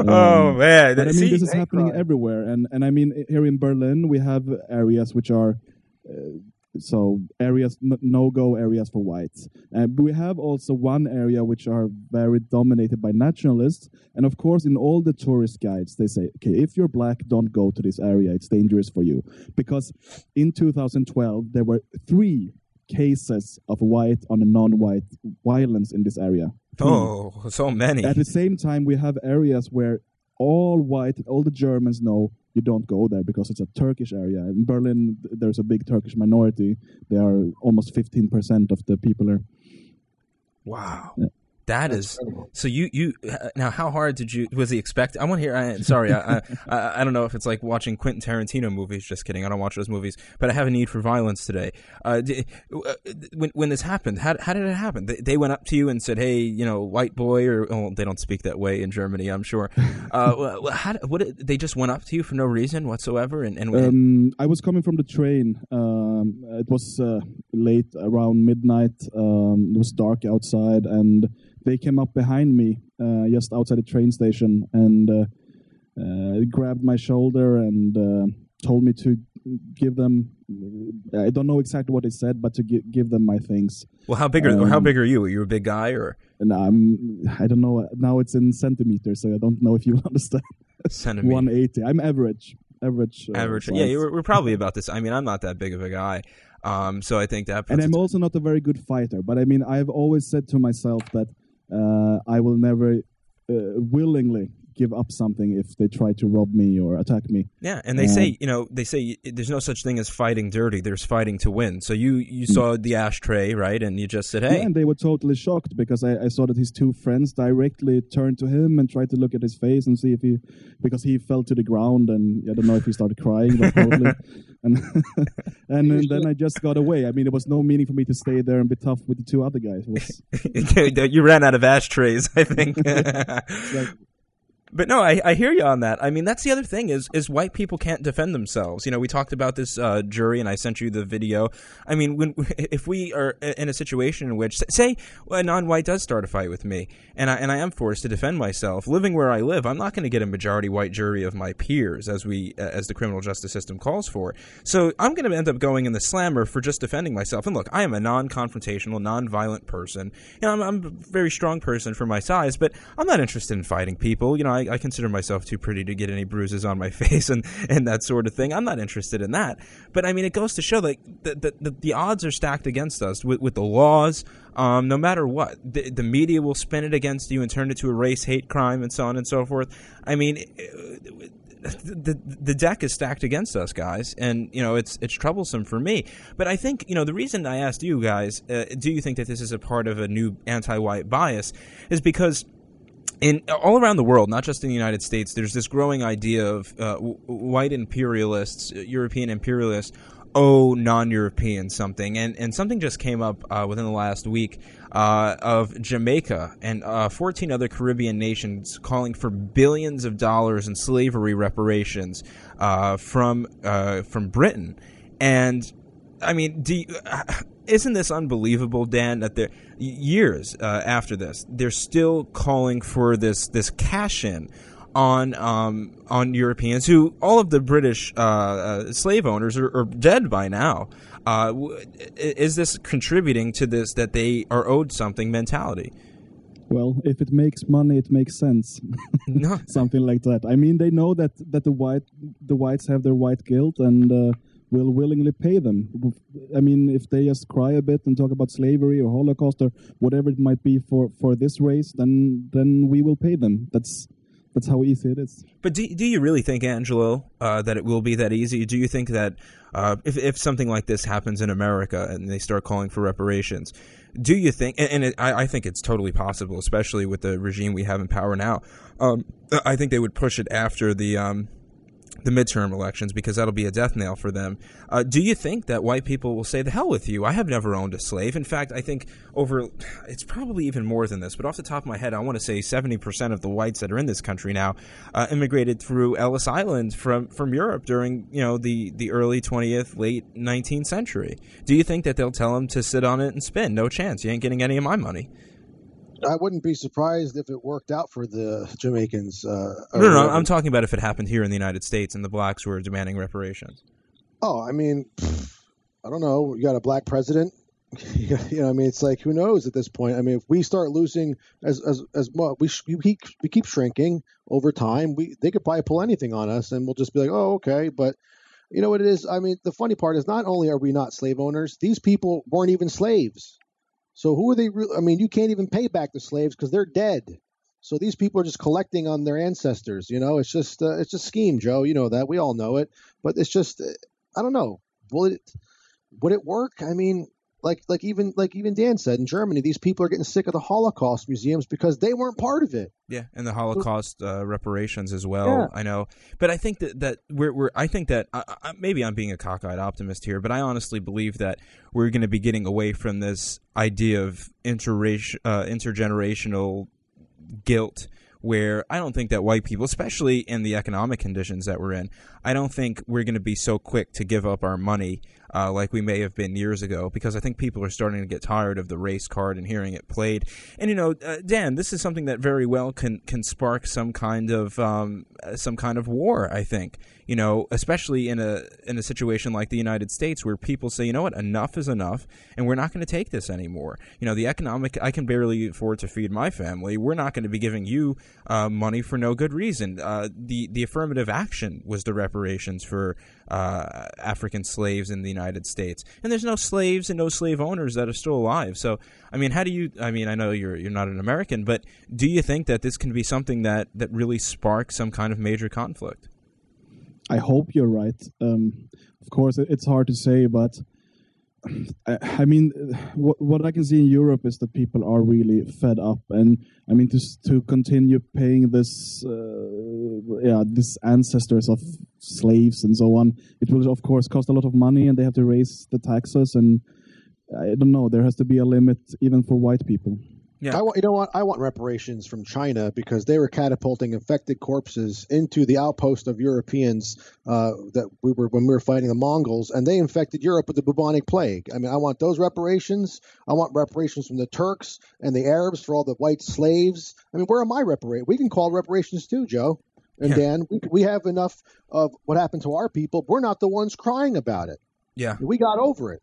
oh man! But I mean, See- this is happening everywhere, and and I mean, here in Berlin, we have areas which are. Uh, so areas no go areas for whites uh, we have also one area which are very dominated by nationalists and of course in all the tourist guides they say okay if you're black don't go to this area it's dangerous for you because in 2012 there were three cases of white on a non-white violence in this area. Oh, hmm. so many. At the same time, we have areas where all white, all the Germans know you don't go there because it's a Turkish area. In Berlin, there's a big Turkish minority. They are almost 15% of the people there. Wow. That is so. You you uh, now. How hard did you was he expect? I want to hear. I, sorry, I, I I don't know if it's like watching Quentin Tarantino movies. Just kidding. I don't watch those movies, but I have a need for violence today. Uh, di- uh, when when this happened, how how did it happen? They, they went up to you and said, "Hey, you know, white boy," or oh, they don't speak that way in Germany, I'm sure. Uh, how what? They just went up to you for no reason whatsoever, and and Um, I was coming from the train. Um, it was uh, late, around midnight. Um, it was dark outside, and they came up behind me uh, just outside the train station and uh, uh, grabbed my shoulder and uh, told me to give them. I don't know exactly what they said, but to gi- give them my things. well, how big are how Um, big are you? Are you a big guy or And I'm, I don't know. Now it's in centimeters, so I don't know if you understand. Centimeter. 180. I'm average. Average. uh, average? Yeah, we're, we're probably about this. I mean, I'm not that big of a guy, um, so I think that. And I'm also not a very good fighter. But I mean, I've always said to myself that uh, I will never uh, willingly give up something if they try to rob me or attack me. Yeah, and they Uh, say you know they say there's no such thing as fighting dirty. There's fighting to win. So you you saw the ashtray right, and you just said, Mm. Yeah, "Hey, and they were totally shocked because I, I saw that his two friends directly turned to him and tried to look at his face and see if he, because he fell to the ground and I don't know if he started crying, but probably. And and then, then I just got away. I mean, there was no meaning for me to stay there and be tough with the two other guys. Was, you ran out of ashtrays." I think. like, But no, I, I hear you on that. I mean, that's the other thing is is white people can't defend themselves. You know, we talked about this uh, jury, and I sent you the video. I mean, when if we are in a situation in which, say, a non-white does start a fight with me, and I and I am forced to defend myself, living where I live, I'm not going to get a majority white jury of my peers, as we as the criminal justice system calls for. So I'm going to end up going in the slammer for just defending myself. And look, I am a non-confrontational, non-violent person. You know, I'm, I'm a very strong person for my size, but I'm not interested in fighting people. You know, I, I consider myself too pretty to get any bruises on my face and, and that sort of thing. I'm not interested in that. But I mean, it goes to show that the, the, the, the odds are stacked against us with, with the laws. Um, no matter what, the, the media will spin it against you and turn it to a race hate crime and so on and so forth. I mean, the the deck is stacked against us, guys, and you know it's it's troublesome for me. But I think you know the reason I asked you guys, uh, do you think that this is a part of a new anti-white bias, is because in all around the world, not just in the United States, there's this growing idea of uh, white imperialists, uh, European imperialists, owe non-Europeans something, and and something just came up uh, within the last week. uh, of Jamaica and uh, 14 other Caribbean nations calling for billions of dollars in slavery reparations uh, from from Britain. And I mean, you, isn't this unbelievable, Dan? That they're years uh, after this, they're still calling for this this cash in on um, on Europeans who all of the British uh, uh, slave owners are, are, dead by now. Uh, is this contributing to this that they are owed something mentality? Well, if it makes money, it makes sense. Something like that. I mean, they know that, that the white the whites have their white guilt and uh, will willingly pay them. I mean, if they just cry a bit and talk about slavery or Holocaust or whatever it might be for, for this race, then then we will pay them. That's that's how easy it is. But do do you really think, Angelo, uh, that it will be that easy? Do you think that uh, if if something like this happens in America and they start calling for reparations, do you think? And, and it, I, I, think it's totally possible, especially with the regime we have in power now. Um, I think they would push it after the. Um, the midterm elections because that'll be a death nail for them. Uh, do you think that white people will say, the hell with you? I have never owned a slave. In fact, I think over, it's probably even more than this, but off the top of my head, I want to say 70% of the whites that are in this country now uh, immigrated through Ellis Island from, from Europe during, you know, the, the early 20th, late 19th century. Do you think that they'll tell them to sit on it and spin? No chance. You ain't getting any of my money. I wouldn't be surprised if it worked out for the Jamaicans. Uh, no, no, no, I'm talking about if it happened here in the United States and the blacks were demanding reparations. Oh, I mean, I don't know. You got a black president. you know, I mean, it's like who knows at this point. I mean, if we start losing as as as well, we we keep we keep shrinking over time. We they could probably pull anything on us, and we'll just be like, oh, okay. But you know what it is? I mean, the funny part is not only are we not slave owners, these people weren't even slaves. So who are they? Re- I mean, you can't even pay back the slaves because they're dead. So these people are just collecting on their ancestors. You know, it's just uh, it's a scheme, Joe. You know that we all know it, but it's just uh, I don't know. Will it would it work? I mean, like like even like even Dan said in Germany, these people are getting sick of the Holocaust museums because they weren't part of it. Yeah, and the Holocaust uh, reparations as well. Yeah. I know, but I think that that we're, we're I think that uh, maybe I'm being a cockeyed optimist here, but I honestly believe that we're going to be getting away from this idea of interracial uh, intergenerational guilt where I don't think that white people, especially in the economic conditions that we're in, I don't think we're going to be so quick to give up our money uh, like we may have been years ago because I think people are starting to get tired of the race card and hearing it played. And you know, uh, Dan, this is something that very well can can spark some kind of um, some kind of war. I think you know, especially in a in a situation like the United States where people say, you know what, enough is enough, and we're not going to take this anymore. You know, the economic, I can barely afford to feed my family. We're not going to be giving you uh, money for no good reason. Uh, the the affirmative action was the reparations for uh, African slaves in the United States, and there's no slaves and no slave owners that are still alive. So, I mean, how do you? I mean, I know you're you're not an American, but do you think that this can be something that that really sparks some kind of major conflict? I hope you're right. Um, of course, it's hard to say, but I, I mean, what, what I can see in Europe is that people are really fed up, and I mean to to continue paying this, uh, yeah, this ancestors of slaves and so on. It will of course cost a lot of money, and they have to raise the taxes, and I don't know. There has to be a limit even for white people. Yeah. I want you know what I want reparations from China because they were catapulting infected corpses into the outpost of Europeans uh, that we were when we were fighting the Mongols, and they infected Europe with the bubonic plague. I mean, I want those reparations. I want reparations from the Turks and the Arabs for all the white slaves. I mean, where are my reparations? We can call reparations too, Joe and yeah. Dan. We, we have enough of what happened to our people. We're not the ones crying about it. Yeah, we got over it.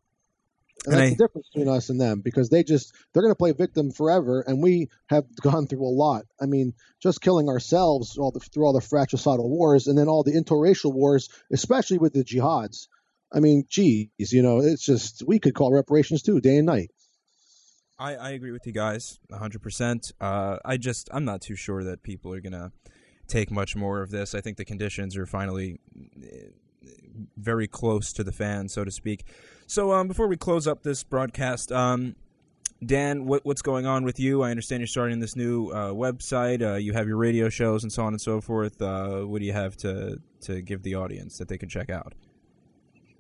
And, and that's I, the difference between us and them because they just they're going to play victim forever, and we have gone through a lot. I mean, just killing ourselves all the, through all the fratricidal wars, and then all the interracial wars, especially with the jihads. I mean, geez, you know, it's just we could call reparations too, day and night. I, I agree with you guys 100%. Uh, I just, I'm not too sure that people are going to take much more of this. I think the conditions are finally eh, very close to the fan, so to speak. So um, before we close up this broadcast, um, Dan, what, what's going on with you? I understand you're starting this new uh, website. Uh, you have your radio shows and so on and so forth. Uh, what do you have to to give the audience that they can check out?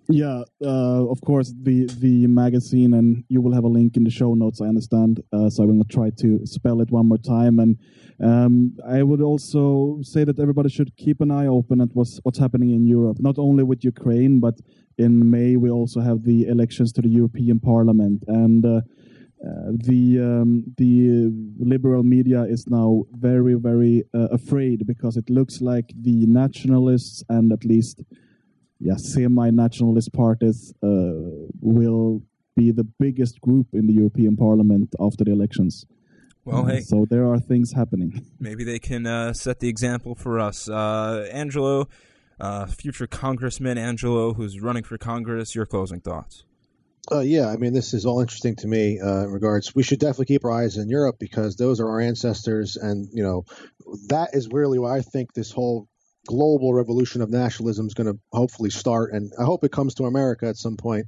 Yeah, uh, of course, the the magazine, and you will have a link in the show notes. I understand, uh, so I will try to spell it one more time. And um, I would also say that everybody should keep an eye open at what's what's happening in Europe, not only with Ukraine, but in May we also have the elections to the European Parliament, and uh, uh, the um, the liberal media is now very very uh, afraid because it looks like the nationalists and at least yeah semi-nationalist parties uh, will be the biggest group in the European Parliament after the elections. Well, hey. so there are things happening. Maybe they can uh, set the example for us. Uh, Angelo, uh, future Congressman Angelo, who's running for Congress, your closing thoughts. Uh, yeah, I mean, this is all interesting to me uh, in regards. We should definitely keep our eyes in Europe because those are our ancestors, and you know, that is really why I think this whole global revolution of nationalism is going to hopefully start, and I hope it comes to America at some point.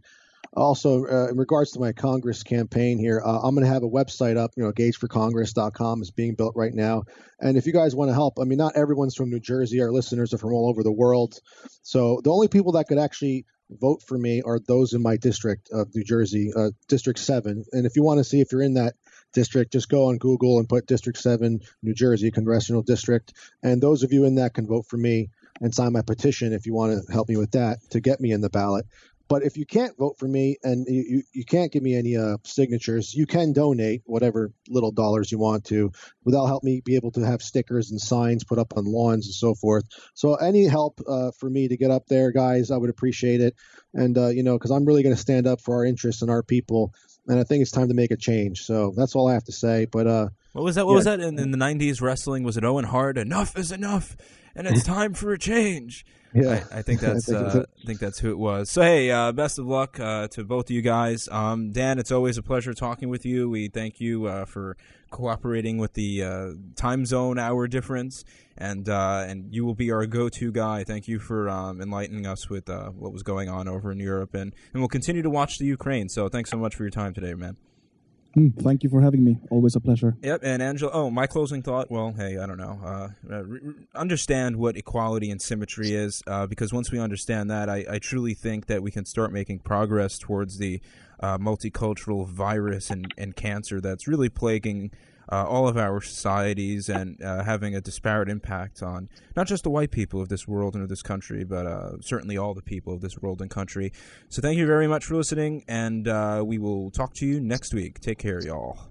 Also, uh, in regards to my Congress campaign here, uh, I'm going to have a website up. You know, gageforcongress.com is being built right now. And if you guys want to help, I mean, not everyone's from New Jersey. Our listeners are from all over the world. So the only people that could actually vote for me are those in my district of New Jersey, uh, District 7. And if you want to see if you're in that district, just go on Google and put District 7, New Jersey Congressional District. And those of you in that can vote for me and sign my petition if you want to help me with that to get me in the ballot. But if you can't vote for me and you, you, can't give me any uh, signatures, you can donate whatever little dollars you want to. That'll help me be able to have stickers and signs put up on lawns and so forth. So any help uh, for me to get up there, guys, I would appreciate it. And uh, you know, because I'm really going to stand up for our interests and our people, and I think it's time to make a change. So that's all I have to say. But uh, What was that? What yeah. was that in, in the '90s wrestling? Was it Owen Hart? Enough is enough, and it's time for a change. Yeah. I, I think I that's think uh. I think that's who it was. So hey, uh, best of luck uh, to both of you guys. Um, Dan, it's always a pleasure talking with you. We thank you uh, for cooperating with the uh, time zone hour difference, and uh, and you will be our go-to guy. Thank you for um, enlightening us with uh, what was going on over in Europe, and and we'll continue to watch the Ukraine. So thanks so much for your time today, man. Hmm, thank you for having me. Always a pleasure. Yep, and Angelo. Oh, my closing thought. Well, hey, I don't know. Uh, uh, understand what equality and symmetry is, uh, because once we understand that, I, I truly think that we can start making progress towards the uh, multicultural virus and, and cancer that's really plaguing uh, all of our societies and uh, having a disparate impact on not just the white people of this world and of this country, but uh, certainly all the people of this world and country. So, thank you very much for listening, and uh, we will talk to you next week. Take care, y'all.